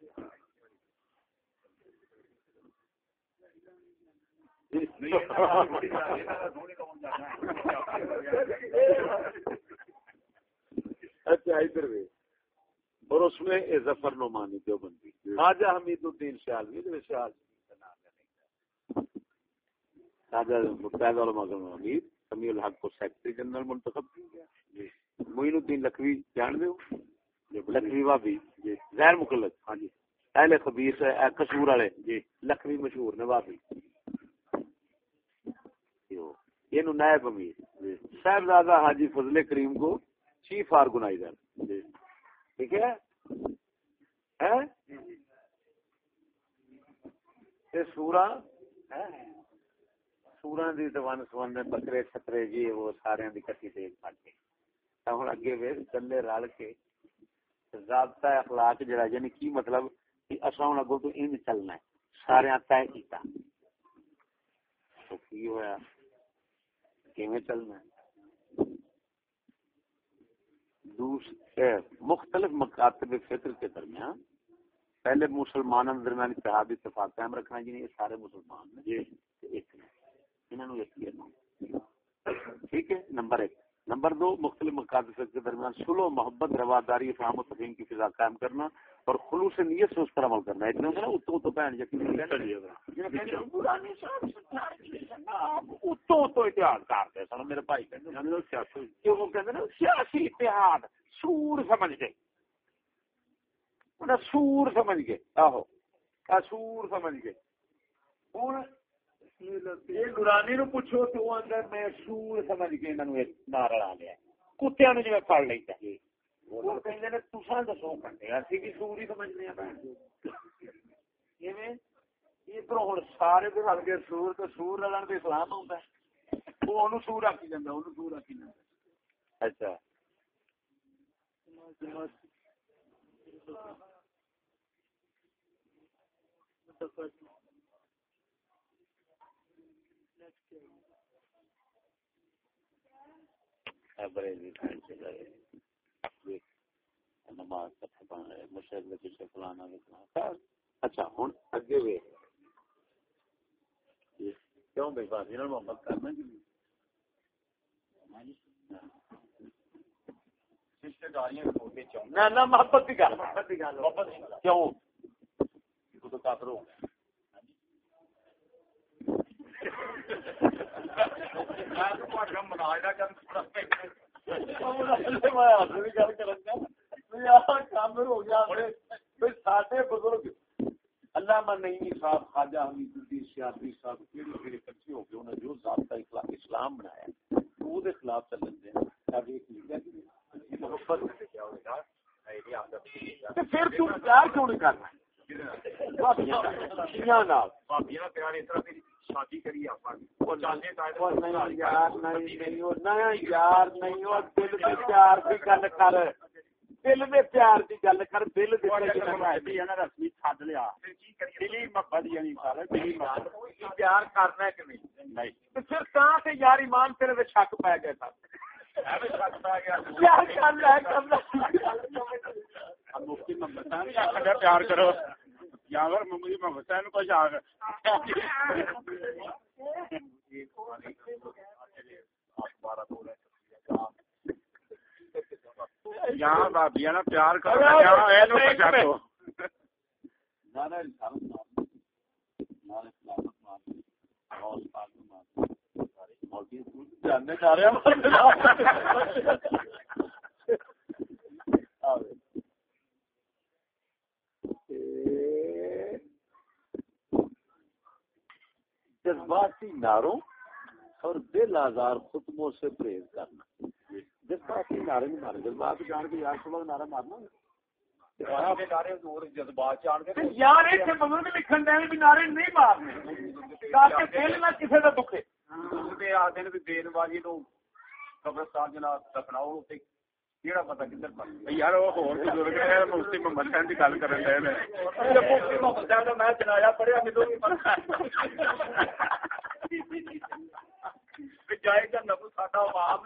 اچھا ادھر بھی۔ اور اس میں ظفر نعمانی جو بندی خواجہ حمید الدین سیالوی جو سیال خواجہ متحدہ علماء حمید سمیع الحق کو سیکرٹری جنرل منتخب کیا معین الدین لکھوی جان دو لکھوی بابی۔ غیر مقلد ہاں جی۔ اہل خبیث ہے قصور والے۔ جی۔ لکھوی مشہور نے واقعی یہ نائب امیر۔ صاحبزادہ حاجی فضل کریم کو چیف آرگنائزر۔ جی۔ ٹھیک ہے؟ سورا سورا دی تو ون سون بکرے چھترے جی وہ سارے دی کٹی دیکھ پاتے ہوں اگے ویس چلے رل کے ضابطہ اخلاق جڑا یعنی کی مطلب کہ اصا ہوں اگو تو ان چلنا ہے سارے طے کیتا۔ تو کی ہوا کیویں چلنا ہے؟ مختلف مکاتب فکر کے درمیان پہلے مسلمانوں درمیان اتحاد اتفاق قائم رکھنا جی یہ سارے مسلمان ہیں۔ ایک انہوں نے ٹھیک ہے نمبر ایک۔ نمبر دو مختلف مقاصد کے درمیان سلو محبت رواداری فہم و تفہیم کی فضا قائم کرنا اور خلوص نیت سے اس پر عمل کرنا۔ اتنا نا اتو تو بہن یقین میرے بھائی سیاسی۔ اتحاد سور سمجھ گئے۔ سور سمجھ گئے۔ آہو سور سمجھ گئے۔ ہوں نورانی نو پوچھو تو اندر میں سور سمجھ کے انہوں نے نار لا لیا کتیا نو جی پڑ لی چاہیے۔ وہ کہیں نے تسا دسو کنڈے اسی بھی سور ہی سمجھنے ہیں ادھر ہوں سارے تو رل سور تو سور رلن تو اسلام آتا ہے۔ وہ انہوں سور آکی جانا انہوں سور آکی جانا اچھا۔ Thank you. اچھا ہوں اگے وے کیوں بھائی بازی محبت کرنا محبت کی گل کیوں تو کافر ہو صاحب خواجہ حمید صاحب ہو انہوں نے جو ضابطہ اسلام بنایا وہ خلاف چلن پھر کیوں پیار کیوں نہیں کرنا شادی کری یار نہیں دل میں پیار کی گل کر۔ دل میں پیار کی گل کر دل رسمی چڈ لیا۔ دلی محبت پیار کرنا کہ نہیں؟ پھر کہاں سے یار ایمان تیرے شک پیار کرو۔ یا محمد حسین کو جا یہاں بابیا نا پیار کرو جاننے جا رہے جذباتی ناروں اور دل آزار خطبوں سے پرہیز کرنا۔ جذباتی نعرے نہیں مارے جذبات جان کے یار صبح نعرہ مارنا۔ قبرستان جناب دفناؤ کیڑا پتہ کدھر پر یار وہ ہور بزرگ ہے مفتی محمد خان دی گل کرن دے نے مفتی محمد خان دا میں جنازہ پڑھیا مینوں نہیں پتہ جائے گا نبو ساڈا باپ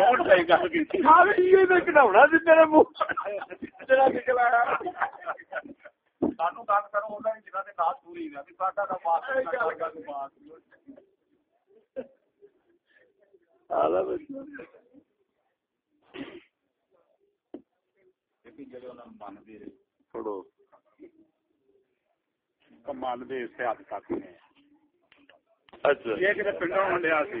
کون صحیح گل کیتی یہ تے کڈاونا سی تیرے منہ تیرا نکلایا سانو گل کرو انہاں نے جنہاں دے نال پوری ہے ساڈا دا باپ ساڈا دا باپ آلہ کمال دے سے حد تک نے اچھا یہ کہ پنڈوں ہنڈیا سی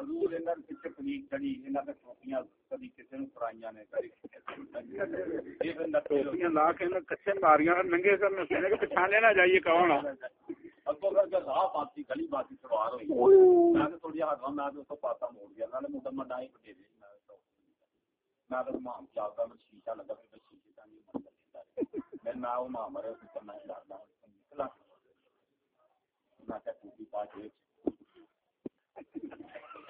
حضور انہاں دے پیچھے پنی کھڑی انہاں دے ٹوپیاں کبھی کسے نوں پرائیاں نے کبھی کسے نوں پرائیاں نے ٹوپیاں لا کے انہاں کچھے ماریاں ننگے سر میں سینے کے پچھا لینا جائیے کون ہے اگو گا جا راہ پاتی گلی باتی سروار ہوئی میں تے تھوڑی ہا غم میں تو پاتا موڑ گیا نال مدما ڈائی پٹے دے میں تے ماں کیا دا مچھیا لگا کے بچی تے نہیں میں نا او ماں مرے تے میں ڈرنا کلا میں تے پوری پاتی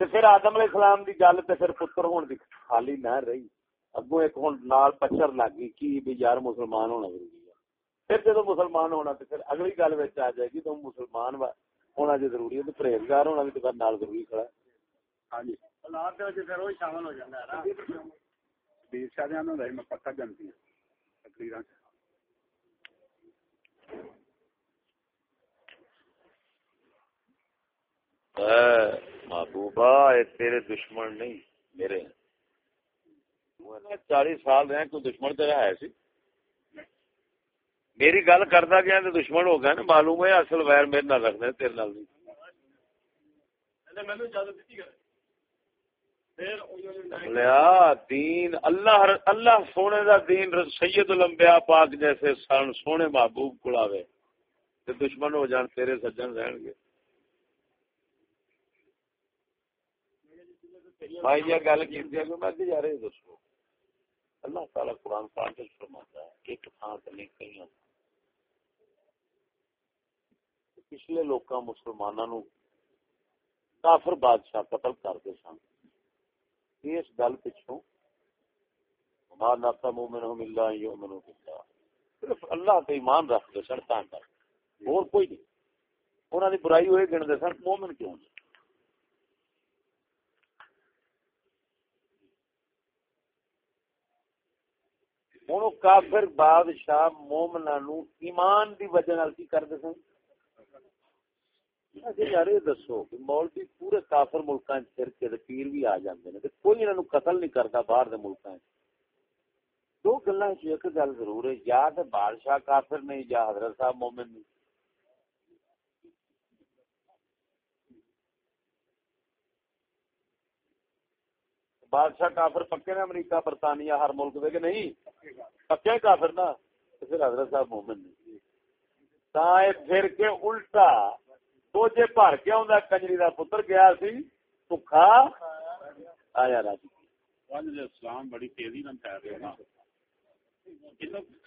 تے پھر آدم علیہ السلام دی گل تے پھر پتر ہون دی خالی نہ رہی اگو ایک ہن نال پچھر لگ گئی کی بھی یار مسلمان ہونا ضروری ہے پھر جے تو مسلمان ہونا تے پھر اگلی گل وچ آ جائے گی تو مسلمان ہونا جے ضروری ہے تے پرہیزگار ہونا بھی تے پھر نال ضروری کھڑا ہاں جی اللہ دے وچ پھر وہی شامل ہو جاندا ہے بیر شاہ جانو رہے میں پتہ جانتی ہیں تقریران محبوبہ اے تیرے دشمن نہیں میرے ہیں۔ چالیس سال رہے کوئی دشمن تیرا ہے سی؟ میری گل کرتا گیا تو دشمن ہو گیا نا معلوم ہے اصل ویر میرے نال رکھنا تیرے نال نہیں۔ دین اللہ اللہ سونے دا دین سید الانبیاء پاک جیسے سن سونے محبوب کلاوے تے دشمن ہو جان تیرے سجن رہن گے۔ بھائی یہ گل کی میں کہ یار دسو۔ اللہ تعالی قرآن پاک فرماتا ہے ایک تھان تے نہیں پچھلے لوکاں مسلماناں نو کافر بادشاہ قتل کرتے سن۔ اس گل پچھوں ما نقموا منهم الا يؤمنوا بالله۔ صرف اللہ تے ایمان رکھتے سن تاں کر۔ اور کوئی نہیں۔ انہاں دی برائی ہوئے گنتے سن، مومن کیوں نہیں؟ ہوں کافر بادشاہ مومنا نو ایمان دی وجہ نال کی کرتے سن یار یہ دسو کہ مولوی پورے کافر ملکاں پھر کے پیر بھی آ جاندے نے کوئی انہاں نو قتل نہیں کردا باہر دے ملکاں دو گلاں ایک گل ضرور ہے یا تے بادشاہ کافر نہیں یا حضرت صاحب مومن نہیں بادشاہ کافر پکے نے امریکہ برطانیہ ہر ملک دے کہ نہیں؟ پکے کافر نا؟ پھر حضرت صاحب مومن نہیں تا پھر کے الٹا تو جے بھر کے آندا کنجری دا پتر گیا سی بھکھا آیا راجی۔ ون اسلام بڑی تیزی نال پھیل رہا نا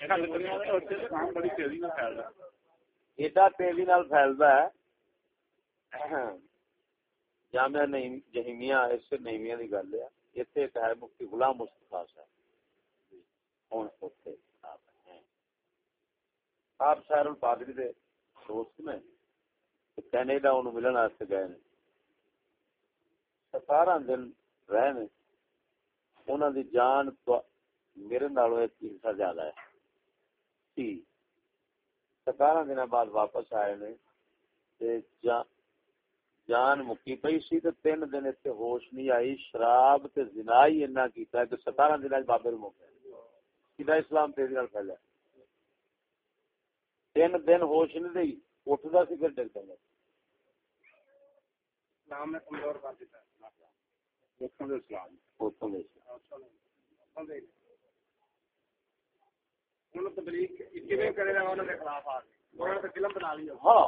اسلام بڑی تیزی نال پھیل رہا ایڈا تیزی نال پھیلدا ہے۔ جامعہ نہیں جہمیہ اس سے نہیمیہ دی گل ہے۔ اتنے ایک ہے مفتی غلام مصطفیٰ صاحب ہوں اتنے آپ ہیں آپ شہر الپادری دے دوست نے کینیڈا انہوں ملن واسطے گئے نے ستارہ دن رہے نے انہوں دی جان تو میرے نالوں ایک حصہ زیادہ ہے تھی ستارہ دن بعد واپس آئے نے تے جان جان مکی پئی سی تے تین دن تے ہوش نہیں آئی شراب تے زنا ہی اینا کیتا ہے کہ 17 دن اج بابے مو گیا کیدا اسلام تیزی نال پھیلا تین دن ہوش نہیں رہی اٹھدا سی پھر ڈر ہے۔ کمزور کر دیتا ہاں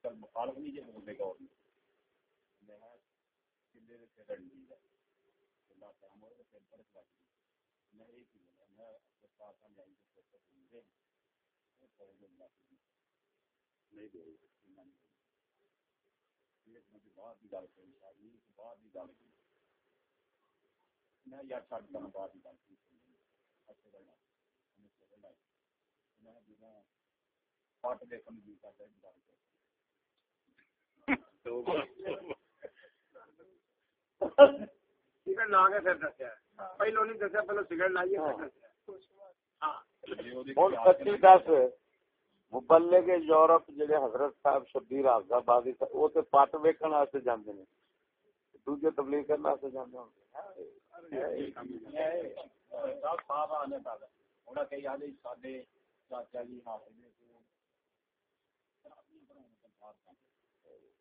اچھا مخالف نہیں جی بولنے کا میں یار چھ دن بعد ہی گل پٹ دیکھنے کی کرتا ہے سگریٹ لا کے پھر دسیا پہلو نہیں دسیا پہلو سگریٹ لائیے پھر دسیا ہاں ہوں سچی دس مبلے کے یورپ جڑے حضرت صاحب شبیر حافظ آبادی وہ تو پٹ ویکن واسطے جاندے نے دوجے تبلیغ کرنے واسطے جاندے ہوں چاچا جی حافظ یار ادھر وہ شہ نہیں نہ لبدی جڑی وہ یاشی یاشی سب کچھ علامہ اقبال دا کے ادھر گھڑے نے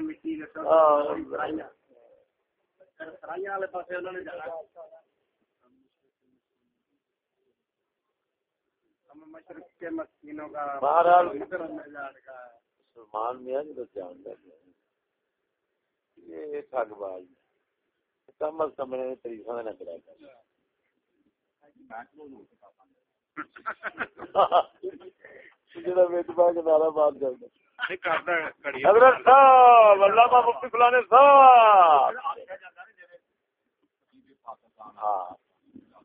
مٹی ہاں۔ والے ہم مشرق کے مسکینوں کا۔ ادھر میں جی تو جان دے یہ ٹھگ باز کم از کم نے طریقہ نہ کرا جڑا وچ با کے نعرہ مار جائے حضرت صاحب علامہ مفتی فلانے صاحب۔ ہاں۔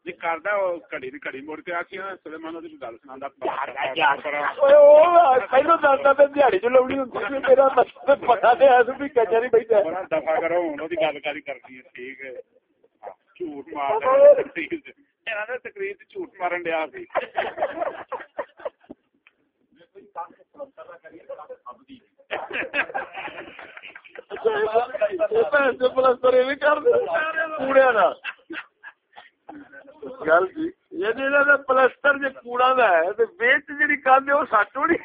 کردا کڑی دی کڑی مڑ کے آکی سلیمان دی گل سناندا او پہلو دستا تے دیہڑی جو لوڑی ہوندی میرا مطلب پتہ تے ہے بھی کچہری بیٹھا ہے۔ بڑا دفا کرو ہن دی گل کاری کرنی ہے ٹھیک ہے۔ جھوٹ مار تقریر انہاں نے تقریر تے جھوٹ مارن دیا سی۔ پلستر یہ کر کوڑے کا گل جی یعنی پلستر جی کوڑا کا ہے تو ویچ جی کند وہ سٹ ہونی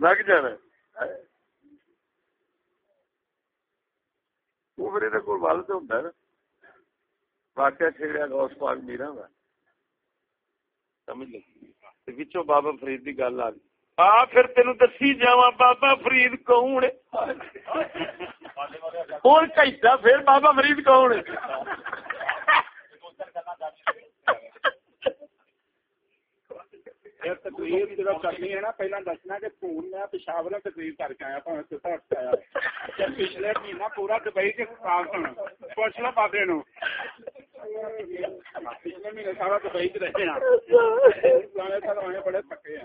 لگ جانا وہ پھر یہ تو ہوں نا واقعہ چھڑیا گا اس پاک میرا سمجھ لگی تے وچوں بابا فرید دی گل آ گئی آ پھر تینو دسی جاواں بابا فرید کون پھر بابا فرید کون تقریر جب کرنی ہے نا پہلا دسنا کہ فون میں پشاور میں تقریر کر کے آیا پاویں آیا۔ پچھلے مہینہ پورا دبئی کے کام سن پوچھ لو بابے نو پچھلے مہینے سارا دبئی چ رہے ہیں پرانے سال آئے بڑے تھکے ہیں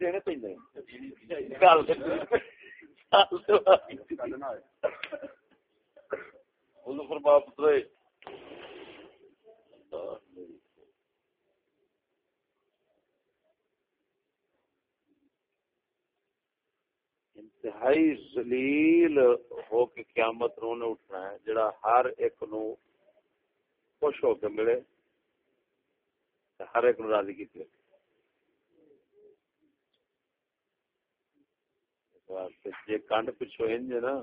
دینے گل۔ فرما پترے۔ انتہائی ذلیل ہو کے قیامت نو نے اٹھنا ہے جڑا ہر ایک نو خوش ہو کے ملے۔ ہر ایک نو راضی کیتے اس واسطے جے کنڈ پچھو انج نا،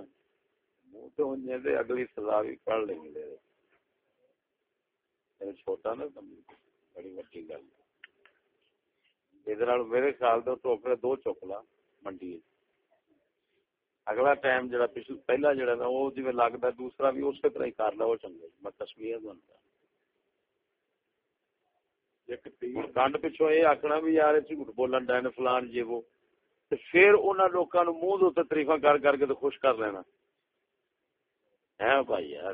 منہ تو انج دے اگلی سزا بھی پڑھ لیں گے۔ میرے چھوٹا نا سمجھ بڑی وڈی گل۔ یہ میرے خیال تو ٹوکرے دو چکلا منڈی اگلا ٹائم جڑا پچھلا پہلا جڑا نا، وہ جی لگتا دوسرا بھی اسی طرح ہی کر لو چنگا میں کشمیر بنتا کنڈ پچھو یہ آخنا بھی یار جھوٹ بولن ڈین فلان جی وہ پھر منہ کر کر کے خوش کر لینا ہے بھائی یار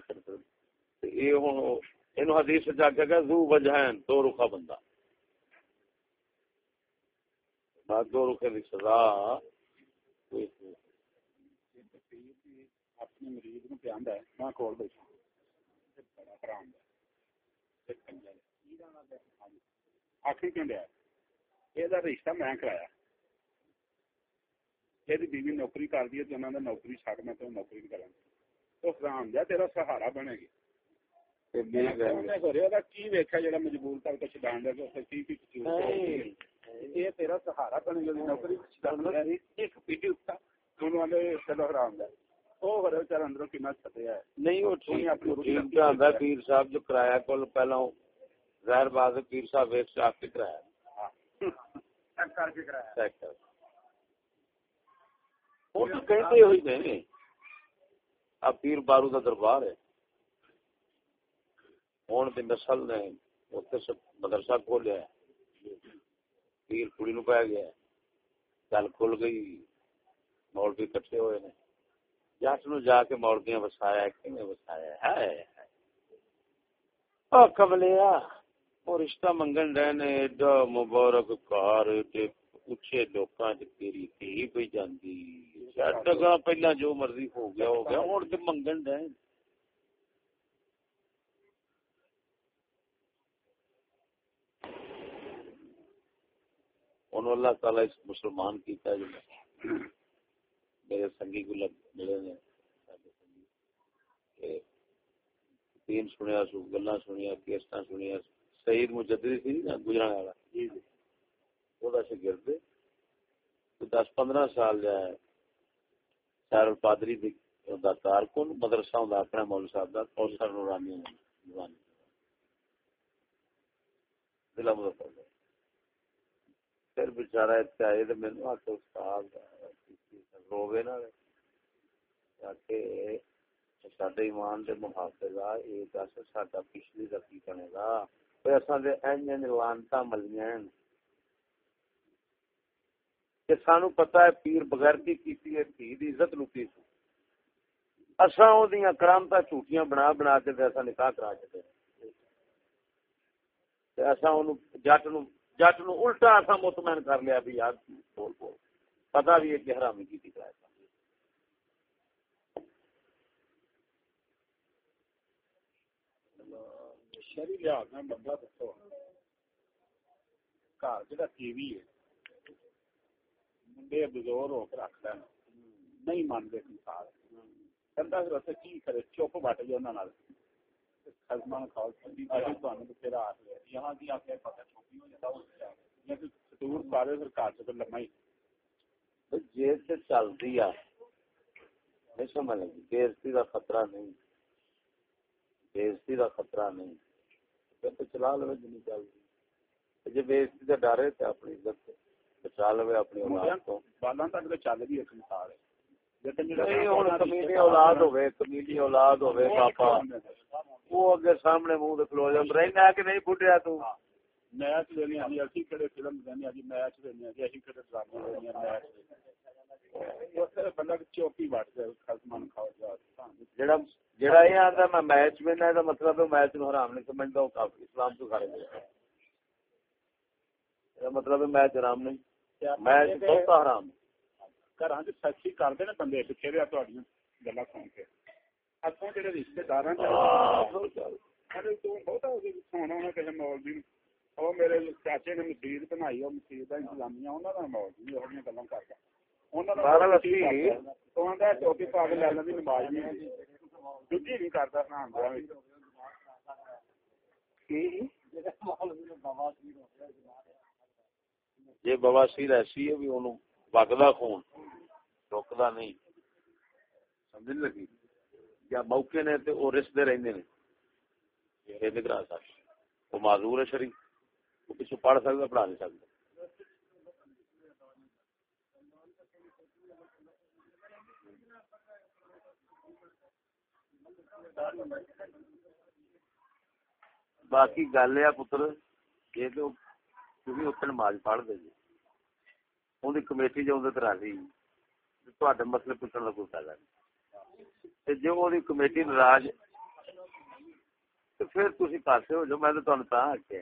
یہ حدیث وچ آ کے ذو وجہین دو رخا بندہ بعد دو رخے دی سزا اپنے مریض نو پیاندا ہے میں کول بیٹھا بڑا حرام ہے آخری کیوں لیا یہ رشتہ میں کرایا یہ بیوی نوکری کر دی تو انہوں نے نوکری چڈ میں تو نوکری نہیں کریں تو حرام دیا تیرا سہارا بنے گی کی ویکیا جا مجبور کر کے چڈان دیا کی یہ تیرا سہارا بنے گا نوکری ایک پیٹی اٹھا دونوں والے چلو حرام دیا نہیں پیر صاحب جو کرایہ کل پہلا ظاہر بات ہے پیر صاحب ایک سے آپ کے کرایا وہ تو کہتے ہوئی نہیں۔ اب پیر بارو کا دربار ہے۔ ہوں کی نسل نے مدرسہ کھولیا پیر کڑی نو پی گیا گل کھل گئی۔ مولوی کٹھے ہوئے نے۔ جٹ نو جا کے مولویاں وسایا وسایا ہے؟ کملیا۔ وہ رشتہ منگن رہے ایڈا مبارک کار اچھے لوکاں تیری تھی پہ جاندی ٹگا پہلا جو مرضی ہو گیا ہو گیا ہوں تو منگن رہے انہوں اللہ تعالی اس مسلمان کیتا جو میرے سنگی کو لگ ملے نے دین سنیا سو گلا سنیا کیسٹا سنیا سعید مجددی تھی نا، گجران والا۔ جی، جی۔ وہ شگرد دس پندرہ سال جائے سیر الپادری دا کارکن مدرسہ ہوں اپنا مول صاحب دا کوثر نورانی نورانی۔ ضلع مظفر پھر بیچارہ اتنے آئے تو مینو آ کے استاد روے نا کہ سڈے ایمان دے محافظ آ یہ دس سڈا پچھلی کا کی بنے گا۔ لانتا ملیاں سانو پتا ہے پیر بغیر کی کیتی ہے تھی دی عزت لٹی سو اساں او دیاں کرامتا جھوٹیاں بنا بنا کے تے اساں نکاح کرا کے تے اساں اونوں جٹ نو جٹ نو الٹا اساں مطمئن کر لیا بھی یار بول بول پتہ بھی ہے کہ حرامی کیتی شہری لحاظ میں بندہ دسو گھر جا ٹی وی ہے، منڈے بزور ہو کے رکھ نہیں مانتے مثال بندہ پھر کی کرے، چپ بٹ جائے انہوں خزمان کھاؤ یہاں کی آپ چھوٹی ہو جاتا دور پھر گھر سے لما ہی۔ جیل سے چلتی ہے نہیں سمجھ لگی۔ بےزتی کا خطرہ نہیں۔ بےزتی کا خطرہ نہیں۔ چلا لو چلتی جی بےزتی کا ڈر ہے اپنی عزت بچا لو اپنی اولاد کو بالاں تک تو چل اولاد ہوئے کمیلی اولاد ہوئے پاپا وہ سامنے منہ کلو جائے رہنا کہ نہیں بڈیا تو میچ لینی ہے اسی کڑے فلم دینے ہیں میچ لینی ہے اسی کڑے ڈرامے لینی ہے میچ بندہ چوکی بٹ جائے خزمان کھاؤ جڑا جڑا یہ آتا میں میچ میں نہ مطلب ہے میچ نو حرام نہیں سمجھتا ہوں کافی اسلام تو کھڑے مطلب ہے میچ حرام نہیں میچ بہت حرام گھر سچی کرتے نا بندے پیچھے بھی تھوڑی گلا سن کے۔ اگوں جڑے رشتے دار بہت سونا ہونا کسی مولوی وہ میرے چاچے نے مسیت بنائی وہ مسیت کا انتظامیہ انہوں کا مولوی یہ گلا کر چوکی پا کے لے لیں نماز نہیں نہیں کرتا بواسیر ایسی ہے بھی انہوں خون رکدا نہیں سمجھ لگی یا موقع نے تے رہندے نے یہ نگران صاحب وہ معذور ہے شریف وہ کچھ پڑھ سکتا پڑھا نہیں سکتا۔ باقی گل ہے پتر یہ تو تھی اتنے نماز پڑھ دے جی۔ ان کمیٹی جو اندر راضی جی۔ تے مسئلے پوچھنے کا کوئی فائدہ نہیں۔ جو وہ کمیٹی ناراض تو پھر تھی پاسے ہو جاؤ میں تو تمہیں آخیا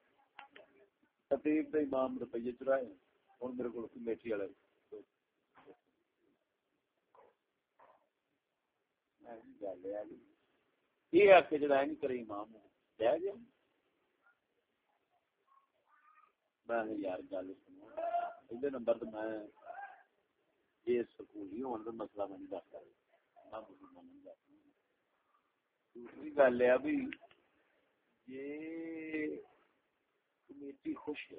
پائے امام روپیے چرائے ہوں میرے کو میٹھی والے۔ یہ آ کے جڑا نہیں کرے امام جائے جائے۔ میں یار گل سنو پہلے نمبر تو میں یہ سکولی ہونے کا مسئلہ میں نہیں دس دوسری گل ہے بھی، یہ کمیٹی خوش ہے۔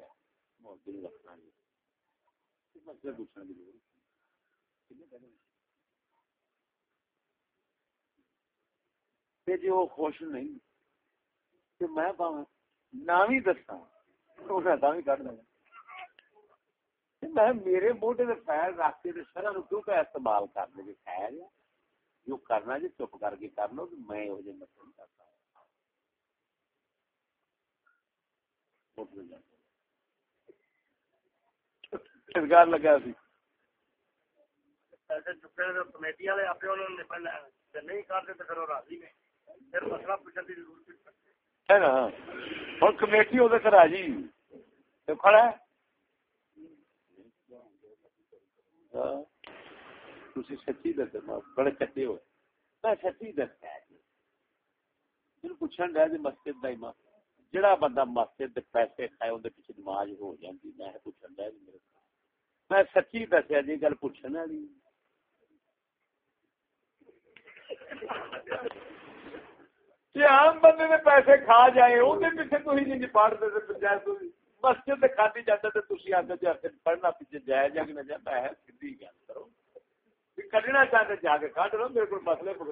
محبت رکھنا مسئلہ پوچھنے کی ضرورت جی وہ خوش نہیں۔ میں نہ بھی دسا میں میرے موڈے کے پیر رکھ کے شرح کیوں کہ استعمال کر لے خیر جو کرنا جی چپ کر کے کر لو میں وہ جی مطلب مسئلہ نہیں کرتا لگا سی۔ پیسے چکے کمیٹی والے آپ نہیں کرتے تو پھر راضی نہیں۔ کمیٹی وہ کرا جی کھڑا سچی دس بڑے چٹے ہو میں سچی دس ڈا جی مسجد کا امام۔ جہاں بندہ مسجد پیسے کھائے اندر پیچھے نماز ہو جاتی میں پوچھن ڈا جی میں سچی دسیا جی گل پوچھنے والی۔ کہ عام بندے نے پیسے کھا جائے اندر پیچھے تو ہی تھی پڑھ دے مسجد کھاتی جاتا تے تو تھی آتے جی پڑھنا پیچھے جائے جا کہ نہ جاتا ہے سیدھی گل کرو کھڈنا چاہتے جا کے کھڈ لو، میرے کو مسئلے پکڑ